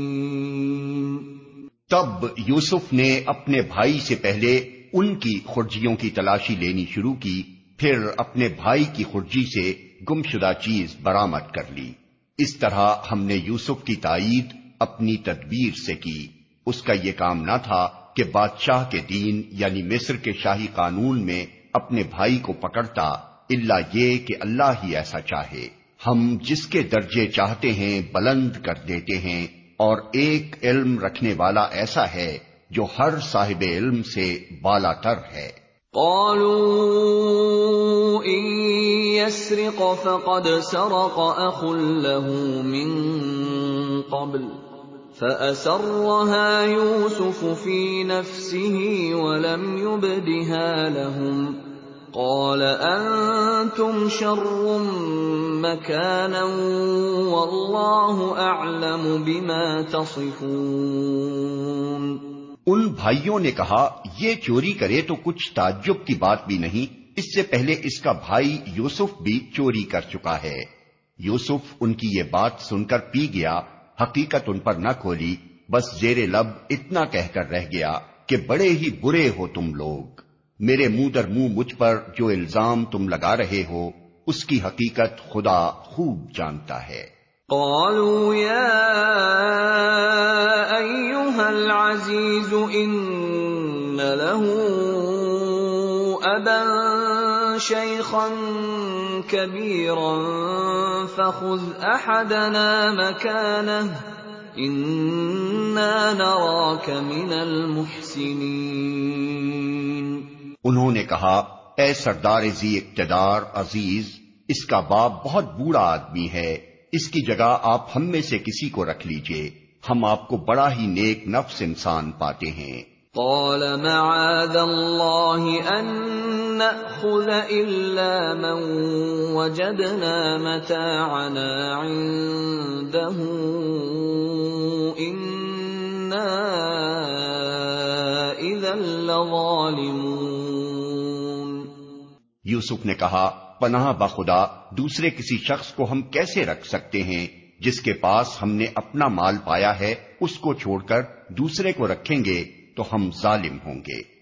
تب یوسف نے اپنے بھائی سے پہلے ان کی خرجیوں کی تلاشی لینی شروع کی، پھر اپنے بھائی کی خرجی سے گمشدہ چیز برامد کر لی۔ اس طرح ہم نے یوسف کی تائید اپنی تدبیر سے کی۔ اس کا یہ کام نہ تھا کہ بادشاہ کے دین یعنی مصر کے شاہی قانون میں اپنے بھائی کو پکڑتا اللہ یہ کہ اللہ ہی ایسا چاہے۔ ہم جس کے درجے چاہتے ہیں بلند کر دیتے ہیں اور ایک علم رکھنے والا ایسا ہے جو ہر صاحب علم سے بالا تر ہے۔ قالوا إن يسرق فقد سرق أخ له من قبل، فأسرها يوسف في نفسه ولم يبدها لهم۔ قال أنتم شر مكانا والله أعلم بما تصفون ان بھائیوں نے کہا، یہ چوری کرے تو کچھ تعجب کی بات بھی نہیں۔ اس سے پہلے اس کا بھائی یوسف بھی چوری کر چکا ہے۔ یوسف ان کی یہ بات سن کر پی گیا، حقیقت ان پر نہ کھولی۔ بس زیر لب اتنا کہہ کر رہ گیا کہ بڑے ہی برے ہو تم لوگ۔ میرے منہ در منہ مجھ پر جو الزام تم لگا رہے ہو، اس کی حقیقت خدا خوب جانتا ہے۔ قالوا يا ايها العزيز ان له ابا شيخا كبيرا فخذ احدنا مكانه انا نراك من المحسنين۔ انہوں نے کہا، اے سردار زی اقتدار عزیز، اس کا باپ بہت بوڑھا آدمی ہے، اس کی جگہ آپ ہم میں سے کسی کو رکھ لیجیے، ہم آپ کو بڑا ہی نیک نفس انسان پاتے ہیں۔ قال، معاذ الله ان ناخذ الا من وجدنا متاعنا عنده اننا اذا لظالمون. یوسف نے کہا، پناہ بخدا دوسرے کسی شخص کو ہم کیسے رکھ سکتے ہیں؟ جس کے پاس ہم نے اپنا مال پایا ہے، اس کو چھوڑ کر دوسرے کو رکھیں گے تو ہم ظالم ہوں گے۔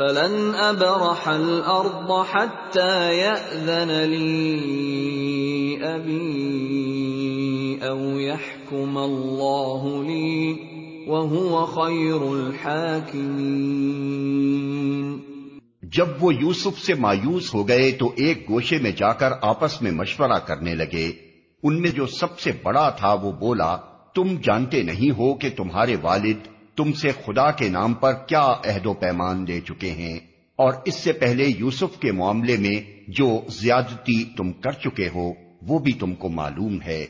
فلن أبرح الأرض حتى يأذن لي أبي أو يحكم جب وہ یوسف سے مایوس ہو گئے تو ایک گوشے میں جا کر آپس میں مشورہ کرنے لگے۔ ان میں جو سب سے بڑا تھا وہ بولا، تم جانتے نہیں ہو کہ تمہارے والد تم سے خدا کے نام پر کیا عہد و پیمان لے چکے ہیں؟ اور اس سے پہلے یوسف کے معاملے میں جو زیادتی تم کر چکے ہو، وہ بھی تم کو معلوم ہے۔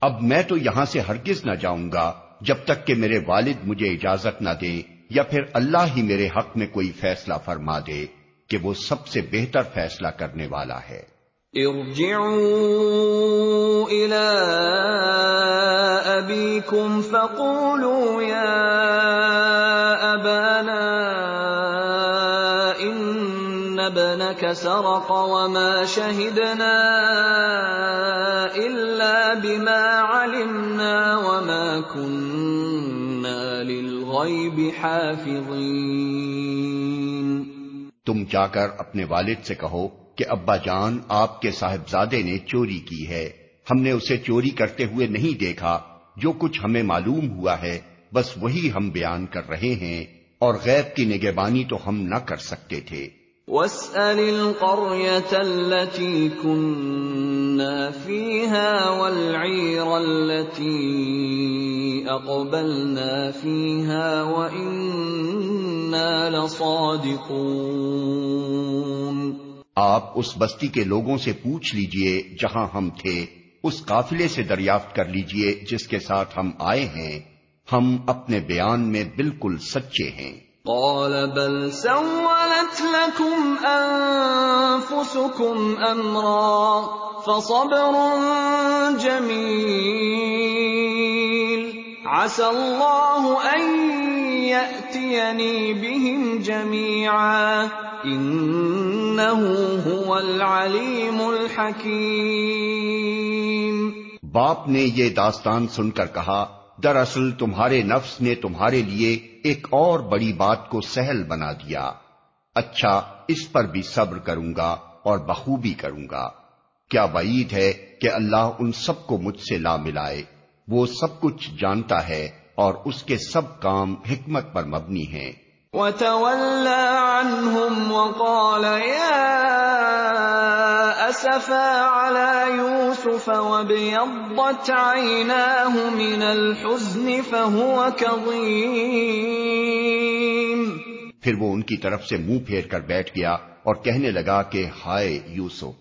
اب میں تو یہاں سے ہرگز نہ جاؤں گا جب تک کہ میرے والد مجھے اجازت نہ دے یا پھر اللہ ہی میرے حق میں کوئی فیصلہ فرما دے کہ وہ سب سے بہتر فیصلہ کرنے والا ہے۔ ارجعوا الى ابيكم فقولوا يا ابانا ان ابنك سرق وما شهدنا الا بما علمنا وما كنا للغيب حافظين. تم جا کر اپنے والد سے کہو کہ ابا جان آپ کے صاحبزادے نے چوری کی ہے۔ ہم نے اسے چوری کرتے ہوئے نہیں دیکھا۔ جو کچھ ہمیں معلوم ہوا ہے، بس وہی ہم بیان کر رہے ہیں۔ اور غیب کی نگہبانی تو ہم نہ کر سکتے تھے۔ وَاسْأَلِ الْقَرْيَةَ الَّتِي كُنَّا فِيهَا وَالْعِيرَ الَّتِي أَقْبَلْنَا فِيهَا وَإِنَّا لَصَادِقُونَ آپ اس بستی کے لوگوں سے پوچھ لیجیے جہاں ہم تھے، اس قافلے سے دریافت کر لیجیے جس کے ساتھ ہم آئے ہیں۔ ہم اپنے بیان میں بالکل سچے ہیں۔ قال بل سولت لكم انفسكم امرا فصبر جميل عسى الله ان ياتيني بهم جميعا انه هو العليم الحكيم۔ باپ نے یہ داستان سن کر کہا، دراصل تمہارے نفس نے تمہارے لیے ایک اور بڑی بات کو سہل بنا دیا۔ اچھا اس پر بھی صبر کروں گا اور بخوبی کروں گا۔ کیا بعید ہے کہ اللہ ان سب کو مجھ سے لا ملائے۔ وہ سب کچھ جانتا ہے اور اس کے سب کام حکمت پر مبنی ہیں۔ وَتَوَلَّى عَنْهُمْ وَقَالَ يَا أَسَفَا عَلَى يُوسُفَ وَابْيَضَّتْ عَيْنَاهُ مِنَ الْحُزْنِ فَهُوَ كَظِيمٌ پھر وہ ان کی طرف سے منہ پھیر کر بیٹھ گیا اور کہنے لگا کہ ہائے یوسف،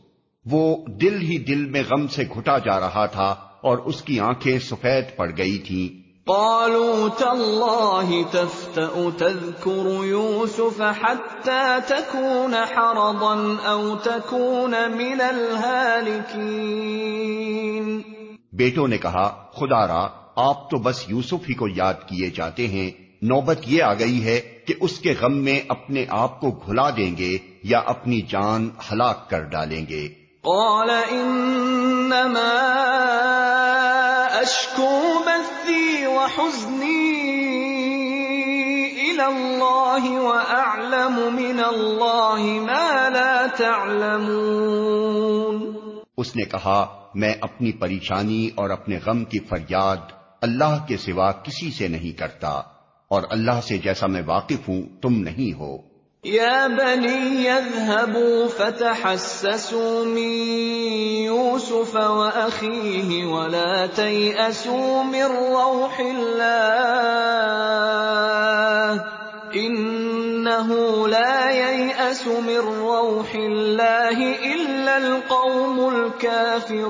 وہ دل ہی دل میں غم سے گھٹا جا رہا تھا اور اس کی آنکھیں سفید پڑ گئی تھیں۔ قالوا تالله تفتأ تذكر يوسف حتى تكون حرضا أو تكون من الهالكين. بیٹوں نے کہا خدا را آپ تو بس یوسف ہی کو یاد کیے جاتے ہیں نوبت یہ آ گئی ہے کہ اس کے غم میں اپنے آپ کو گھلا دیں گے یا اپنی جان ہلاک کر ڈالیں گے۔ قال انما اشکو حزني الى اللہ واعلم من الله ما لا تعلمون. اس نے کہا، میں اپنی پریشانی اور اپنے غم کی فریاد اللہ کے سوا کسی سے نہیں کرتا اور اللہ سے جیسا میں واقف ہوں، تم نہیں ہو۔ يا بني يذهبوا فتحسسوا من يوسف وأخيه ولا تيأسوا من روح الله إنه لا ييأس من روح الله إلا القوم الكافرون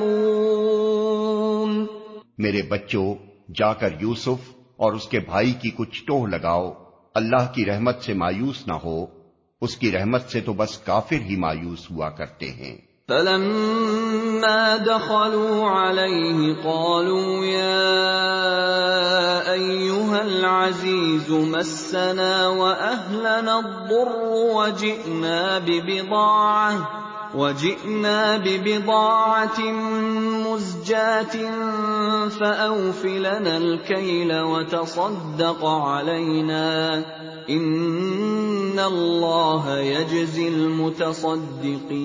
میرے بچوں، جا کر یوسف اور اس کے بھائی کی کچھ ٹوہ لگاؤ، اللہ کی رحمت سے مایوس نہ ہو۔ اس کی رحمت سے تو بس کافر ہی مایوس ہوا کرتے ہیں۔ فلما دخلوا عليه قالوا يا أيها العزيز مسنا وأهلنا الضر وجئنا ببضاعة وجئنا ببضاعة مزجاة فأوف لنا الكيل وتصدق علينا إن الله يجزي المتصدقين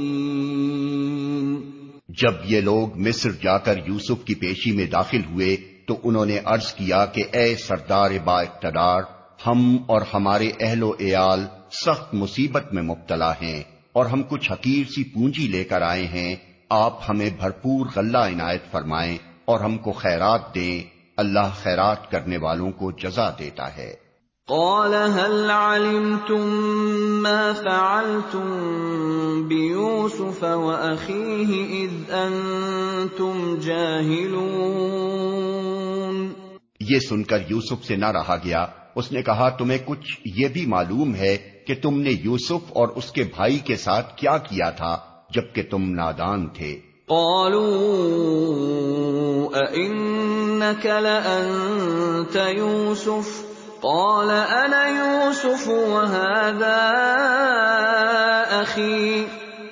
جب یہ لوگ مصر جا کر یوسف کی پیشی میں داخل ہوئے تو انہوں نے عرض کیا کہ اے سردار با اقتدار، ہم اور ہمارے اہل و عیال سخت مصیبت میں مبتلا ہیں۔ اور ہم کچھ حقیر سی پونجی لے کر آئے ہیں، آپ ہمیں بھرپور غلہ عنایت فرمائیں اور ہم کو خیرات دیں، اللہ خیرات کرنے والوں کو جزا دیتا ہے۔ قال هل علمتم ما فعلتم بيوسف وأخيه إذ أنتم جاهلون؟ یہ سن کر یوسف سے نہ رہا گیا۔ اس نے کہا، تمہیں کچھ یہ بھی معلوم ہے کہ تم نے یوسف اور اس کے بھائی کے ساتھ کیا کیا تھا جبکہ تم نادان تھے۔ قالوا لأنت يوسف؟ قال، أنا يوسف وهذا أخي،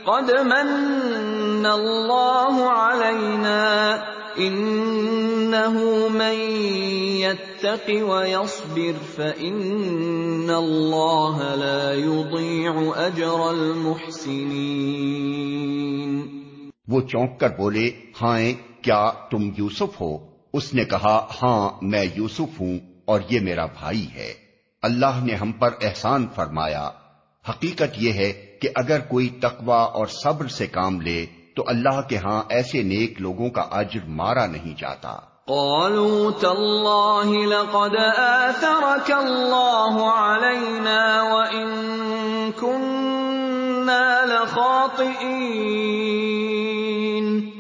قد من الله علينا؟ إنه من يتق ويصبر فإن الله لا يضيع أجر المحسنين. وہ چونک کر بولے ہاں کیا تم یوسف ہو؟ اس نے کہا ہاں میں یوسف ہوں اور یہ میرا بھائی ہے۔ اللہ نے ہم پر احسان فرمایا۔ حقیقت یہ ہے کہ اگر کوئی تقوی اور صبر سے کام لے تو اللہ کے ہاں ایسے نیک لوگوں کا اجر مارا نہیں جاتا۔ قالوا تالله لقد آثرك الله علينا وإن كنا لخاطئين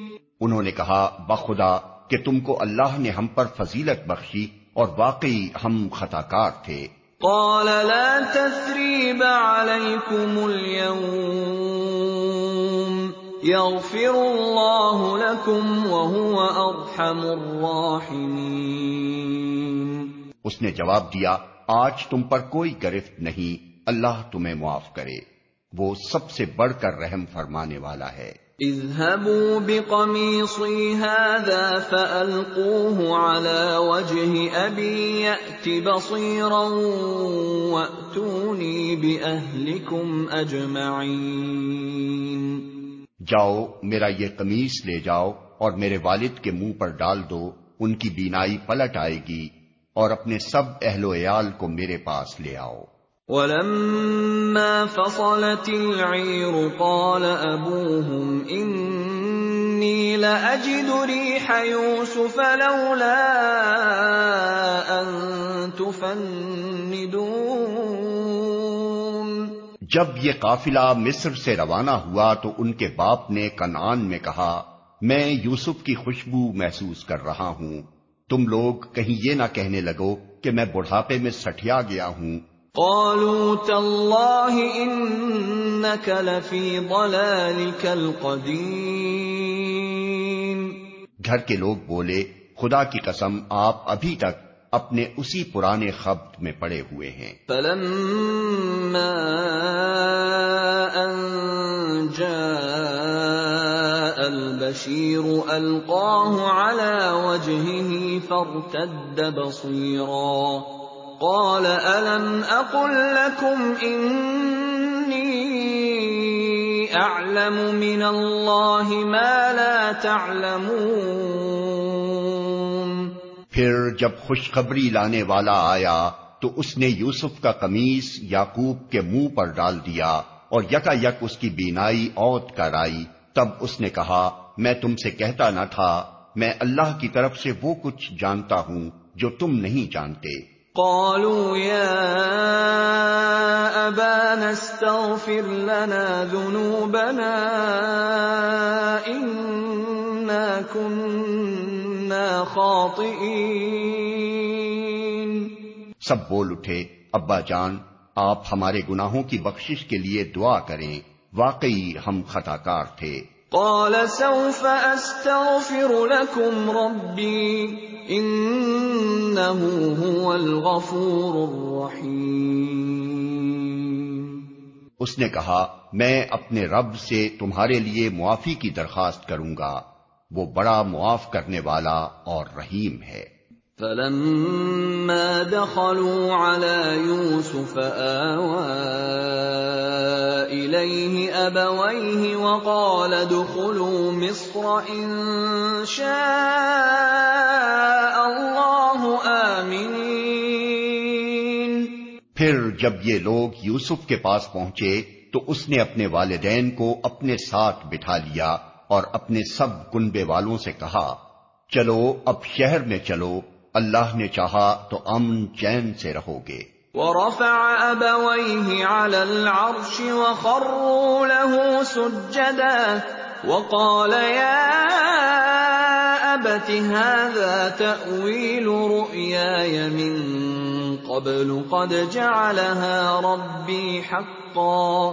انہوں نے کہا بخدا کہ تم کو اللہ نے ہم پر فضیلت بخشی اور واقعی ہم خطا کار تھے۔ قال لا تثريب عليكم اليوم۔ يغفر الله لكم وهو ارحم الراحمين اس نے جواب دیا آج تم پر کوئی گرفت نہیں اللہ تمہیں معاف کرے۔ وہ سب سے بڑھ کر رحم فرمانے والا ہے۔ اذهبوا بقميصي هذا فألقوه على وجه أبي يأت بصيرا وأتوني بأهلكم أجمعين جاؤ، میرا یہ قمیص لے جاؤ اور میرے والد کے منہ پر ڈال دو، ان کی بینائی پلٹ آئے گی اور اپنے سب اہل و عیال کو میرے پاس لے آؤ۔ ولما فصلت العير قال ابوهم اني لاجد ريح يوسف لولا ان تفندون جب یہ قافلہ مصر سے روانہ ہوا تو ان کے باپ نے کنعان میں کہا میں یوسف کی خوشبو محسوس کر رہا ہوں۔ تم لوگ کہیں یہ نہ کہنے لگو کہ میں بڑھاپے میں سٹیا گیا ہوں۔ قالوا تالله انك لفي ضلالك القديم گھر کے لوگ بولے خدا کی قسم آپ ابھی تک اپنے اسی پرانے خبر میں پڑے ہوئے ہیں۔ فلما ان جاء البشير القاه على وجهه فارتد بصيرا قال الم اقل لكم اني اعلم من الله ما لا تعلمون پھر جب خوشخبری لانے والا آیا تو اس نے یوسف کا قمیص یاقوب کے منہ پر ڈال دیا اور یکا یک اس کی بینائی اوت کر آئی۔ تب اس نے کہا، میں تم سے کہتا نہ تھا، میں اللہ کی طرف سے وہ کچھ جانتا ہوں جو تم نہیں جانتے۔ قالوا يا ابانا استغفر لنا ذنوبنا انا كنا خاطئين۔ سب بول اٹھے ابا جان آپ ہمارے گناہوں کی بخشش کے لیے دعا کریں۔ واقعی ہم خطا کار تھے۔ قال سوف استغفر لكم ربي انه هو الغفور الرحيم۔ اس نے کہا میں اپنے رب سے تمہارے لیے معافی کی درخواست کروں گا۔ وہ بڑا معاف کرنے والا اور رحیم ہے۔ فلما دخلوا على يوسف آوى إليه أبويه وقال ادخلوا مصر إن شاء الله آمنين۔ پھر جب یہ لوگ یوسف کے پاس پہنچے تو اس نے اپنے والدین کو اپنے ساتھ بٹھا لیا۔ اور اپنے سب کنبے والوں سے کہا، چلو اب شہر میں چلو، اللہ نے چاہا تو امن چین سے رہو گے۔ ورفع أبويه على العرش وخروا له سجدا وقال، يا أبت، هذا تأويل رؤياي من قبل، قد جعلها ربي حقا.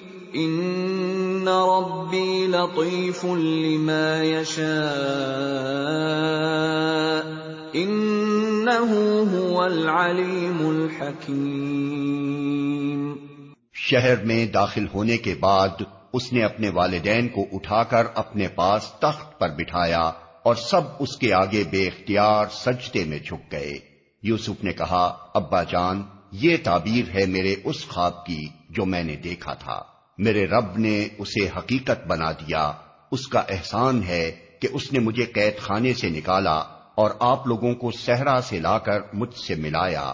ان ربی لطیف لما يشاء انه هو العلیم الحکیم شہر میں داخل ہونے کے بعد اس نے اپنے والدین کو اٹھا کر اپنے پاس تخت پر بٹھایا اور سب اس کے آگے بے اختیار سجدے میں جھک گئے۔ یوسف نے کہا، ابا جان، یہ تعبیر ہے میرے اس خواب کی جو میں نے دیکھا تھا۔ میرے رب نے اسے حقیقت بنا دیا۔ اس کا احسان ہے کہ اس نے مجھے قید خانے سے نکالا اور آپ لوگوں کو صحرا سے لا کر مجھ سے ملایا۔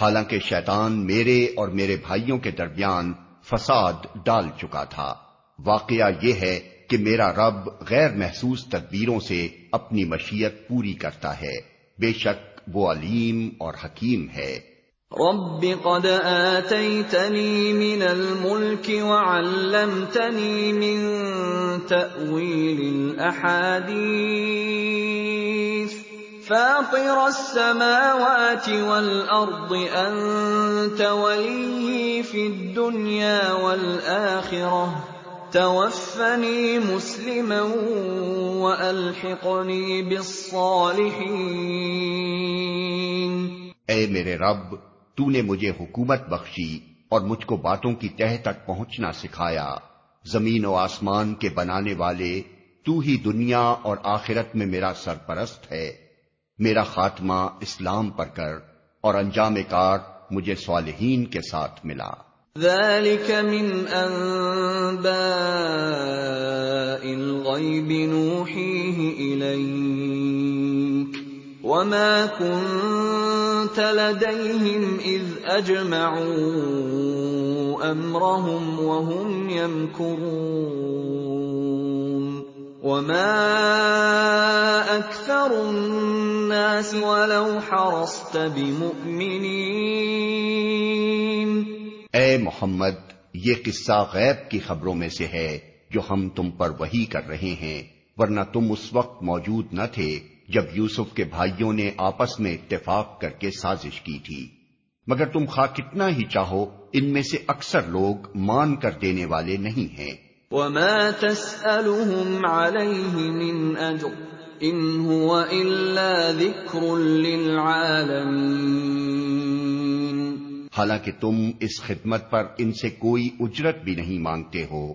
حالانکہ شیطان میرے اور میرے بھائیوں کے درمیان فساد ڈال چکا تھا۔ واقعہ یہ ہے کہ میرا رب غیر محسوس تدبیروں سے اپنی مشیت پوری کرتا ہے۔ بے شک وہ علیم اور حکیم ہے۔ رب قد آتيتني من الملك وعلمتني من تأويل الأحاديث فاطر السماوات والأرض أنت ولي في الدنيا والآخرة توفني مسلما وألحقني بالصالحين اے میرے رب تو نے مجھے حکومت بخشی اور مجھ کو باتوں کی تہ تک پہنچنا سکھایا۔ زمین و آسمان کے بنانے والے، تو ہی دنیا اور آخرت میں میرا سرپرست ہے۔ میرا خاتمہ اسلام پر کر اور انجام کار مجھے صالحین کے ساتھ ملا۔ ذلك من انباء الغيب نوحيه اليك وما كنت لديهم إذ أجمعوا أمرهم وهم يمكرون وما أكثر الناس ولو حرصت بمؤمنين اے محمد، یہ قصہ غیب کی خبروں میں سے ہے جو ہم تم پر وہی کر رہے ہیں، ورنہ تم اس وقت موجود نہ تھے۔ جب یوسف کے بھائیوں نے آپس میں اتفاق کر کے سازش کی تھی۔ مگر تم خواہ کتنا ہی چاہو ان میں سے اکثر لوگ مان کر دینے والے نہیں ہیں۔ وما تسألهم عليه من أجر إن هو إلا ذكر للعالمين۔ حالانکہ تم اس خدمت پر ان سے کوئی اجرت بھی نہیں مانگتے ہو۔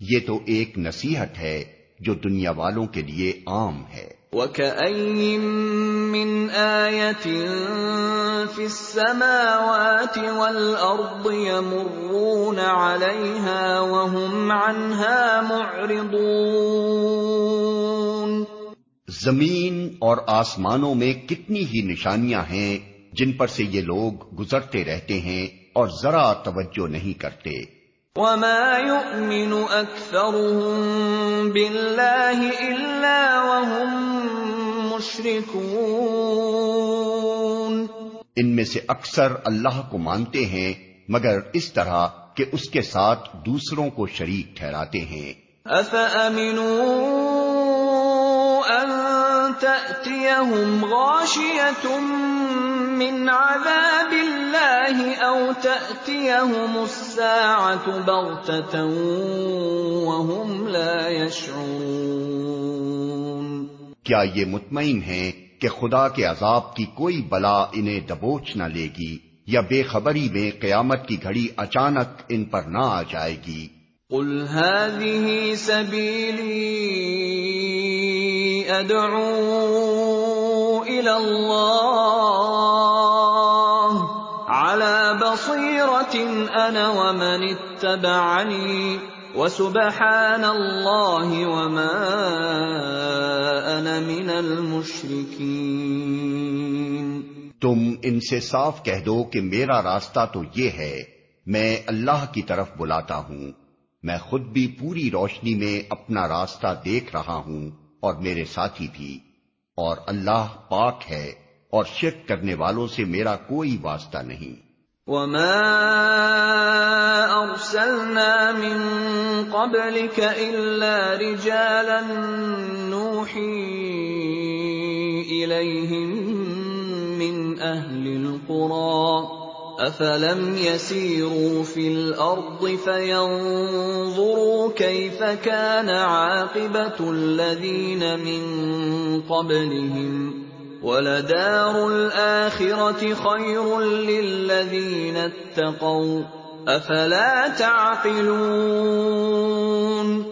یہ تو ایک نصیحت ہے جو دنیا والوں کے لیے عام ہے۔ وكأي من آية في السماوات والأرض يمرون عليها وهم عنها معرضون زمین اور آسمانوں میں کتنی ہی نشانیاں ہیں جن پر سے یہ لوگ گزرتے رہتے ہیں اور ذرا توجہ نہیں کرتے۔ وما يؤمن أكثرهم بالله إلا وهم مشركون ان میں سے اکثر اللہ کو مانتے ہیں مگر اس طرح کہ اس کے ساتھ دوسروں کو شریک ٹھہراتے ہیں۔ أفأمنوا أن تأتيهم غاشية من عذاب الله أو تأتيهم الساعة بغتة وهم لا يشعرون۔ کیا یہ مطمئن ہیں کہ خدا کے عذاب کی کوئی بلا انہیں دبوچ نہ لے گی یا بے خبری میں قیامت کی گھڑی اچانک ان پر نہ آ جائے گی؟ قل هذه سبيلي أدعو إلى الله. على بصيرة أنا ومن اتبعني. وسبحان الله وما أنا من المشركين. تم ان سے صاف کہہ دو کہ میرا راستہ تو یہ ہے، میں اللہ کی طرف بلاتا ہوں۔ میں خود بھی پوری روشنی میں اپنا راستہ دیکھ رہا ہوں اور میرے ساتھی بھی۔ اور اللہ پاک ہے اور شرک کرنے والوں سے میرا کوئی واسطہ نہیں۔ وما أرسلنا من قبلك إلا رجالا نوحي إليهم من أهل القرى أفلم يسيروا في الأرض فينظروا كيف كان عاقبة الذين من قبلهم ولدار الآخرة خير للذين اتقوا أفلا تعقلون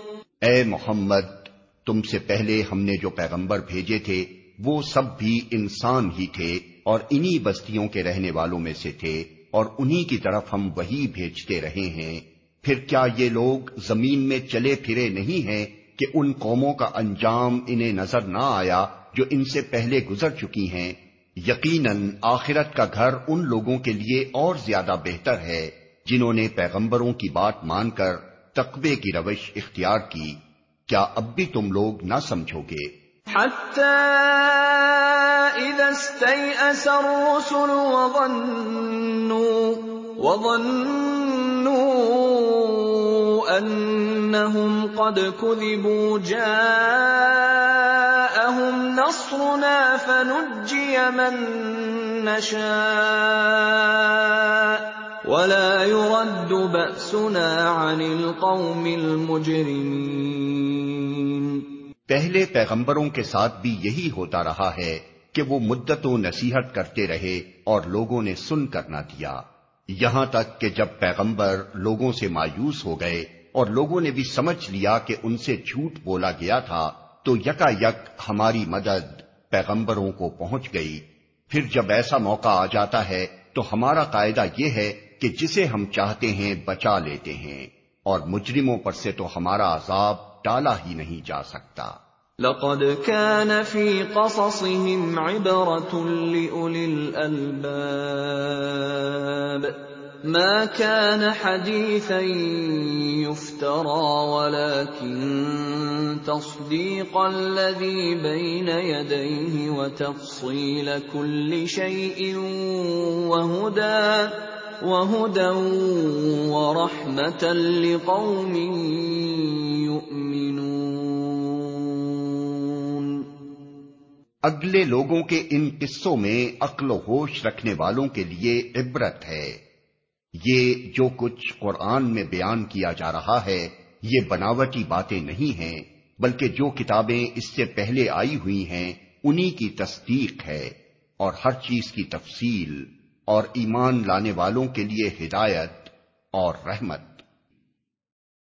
اے محمد، تم سے پہلے ہم نے جو پیغمبر بھیجے تھے، وہ سب بھی انسان ہی تھے اور انہی بستیوں کے رہنے والوں میں سے تھے اور انہی کی طرف ہم وہی بھیجتے رہے ہیں۔ پھر کیا یہ لوگ زمین میں چلے پھرے نہیں ہیں کہ ان قوموں کا انجام انہیں نظر نہ آیا جو ان سے پہلے گزر چکی ہیں، یقیناً آخرت کا گھر ان لوگوں کے لیے اور زیادہ بہتر ہے جنہوں نے پیغمبروں کی بات مان کر تقوی کی روش اختیار کی۔ کیا اب بھی تم لوگ نہ سمجھو گے؟ حتى إذا استيأس الرسل وظنوا وظنوا أنهم قد كذبوا جاءهم نصرنا فنجي من نشاء ولا يرد بأسنا عن القوم المجرمين پہلے پیغمبروں کے ساتھ بھی یہی ہوتا رہا ہے کہ وہ مدت و نصیحت کرتے رہے اور لوگوں نے سن کر نہ دیا۔ یہاں تک کہ جب پیغمبر لوگوں سے مایوس ہو گئے اور لوگوں نے بھی سمجھ لیا کہ ان سے جھوٹ بولا گیا تھا تو یکا یک ہماری مدد پیغمبروں کو پہنچ گئی۔ پھر جب ایسا موقع آ جاتا ہے تو ہمارا قاعدہ یہ ہے کہ جسے ہم چاہتے ہیں بچا لیتے ہیں، اور مجرموں پر سے تو ہمارا عذاب ٹالا ہی نہیں جا سکتا۔ لقد كان في قصصهم عبرة لأولي الألباب۔ ما كان حديثا يفترى، ولكن تصديق الذي بين يديه وتفصيل كل شيء وهدى وهدى ورحمة لقوم يؤمنون. اگلے لوگوں کے ان قصوں میں عقل و ہوش رکھنے والوں کے لیے عبرت ہے۔ یہ جو کچھ قرآن میں بیان کیا جا رہا ہے، یہ بناوٹی باتیں نہیں ہیں، بلکہ جو کتابیں اس سے پہلے آئی ہوئی ہیں، انہی کی تصدیق ہے۔ اور ہر چیز کی تفصیل اور ایمان لانے والوں کے لیے ہدایت اور رحمت۔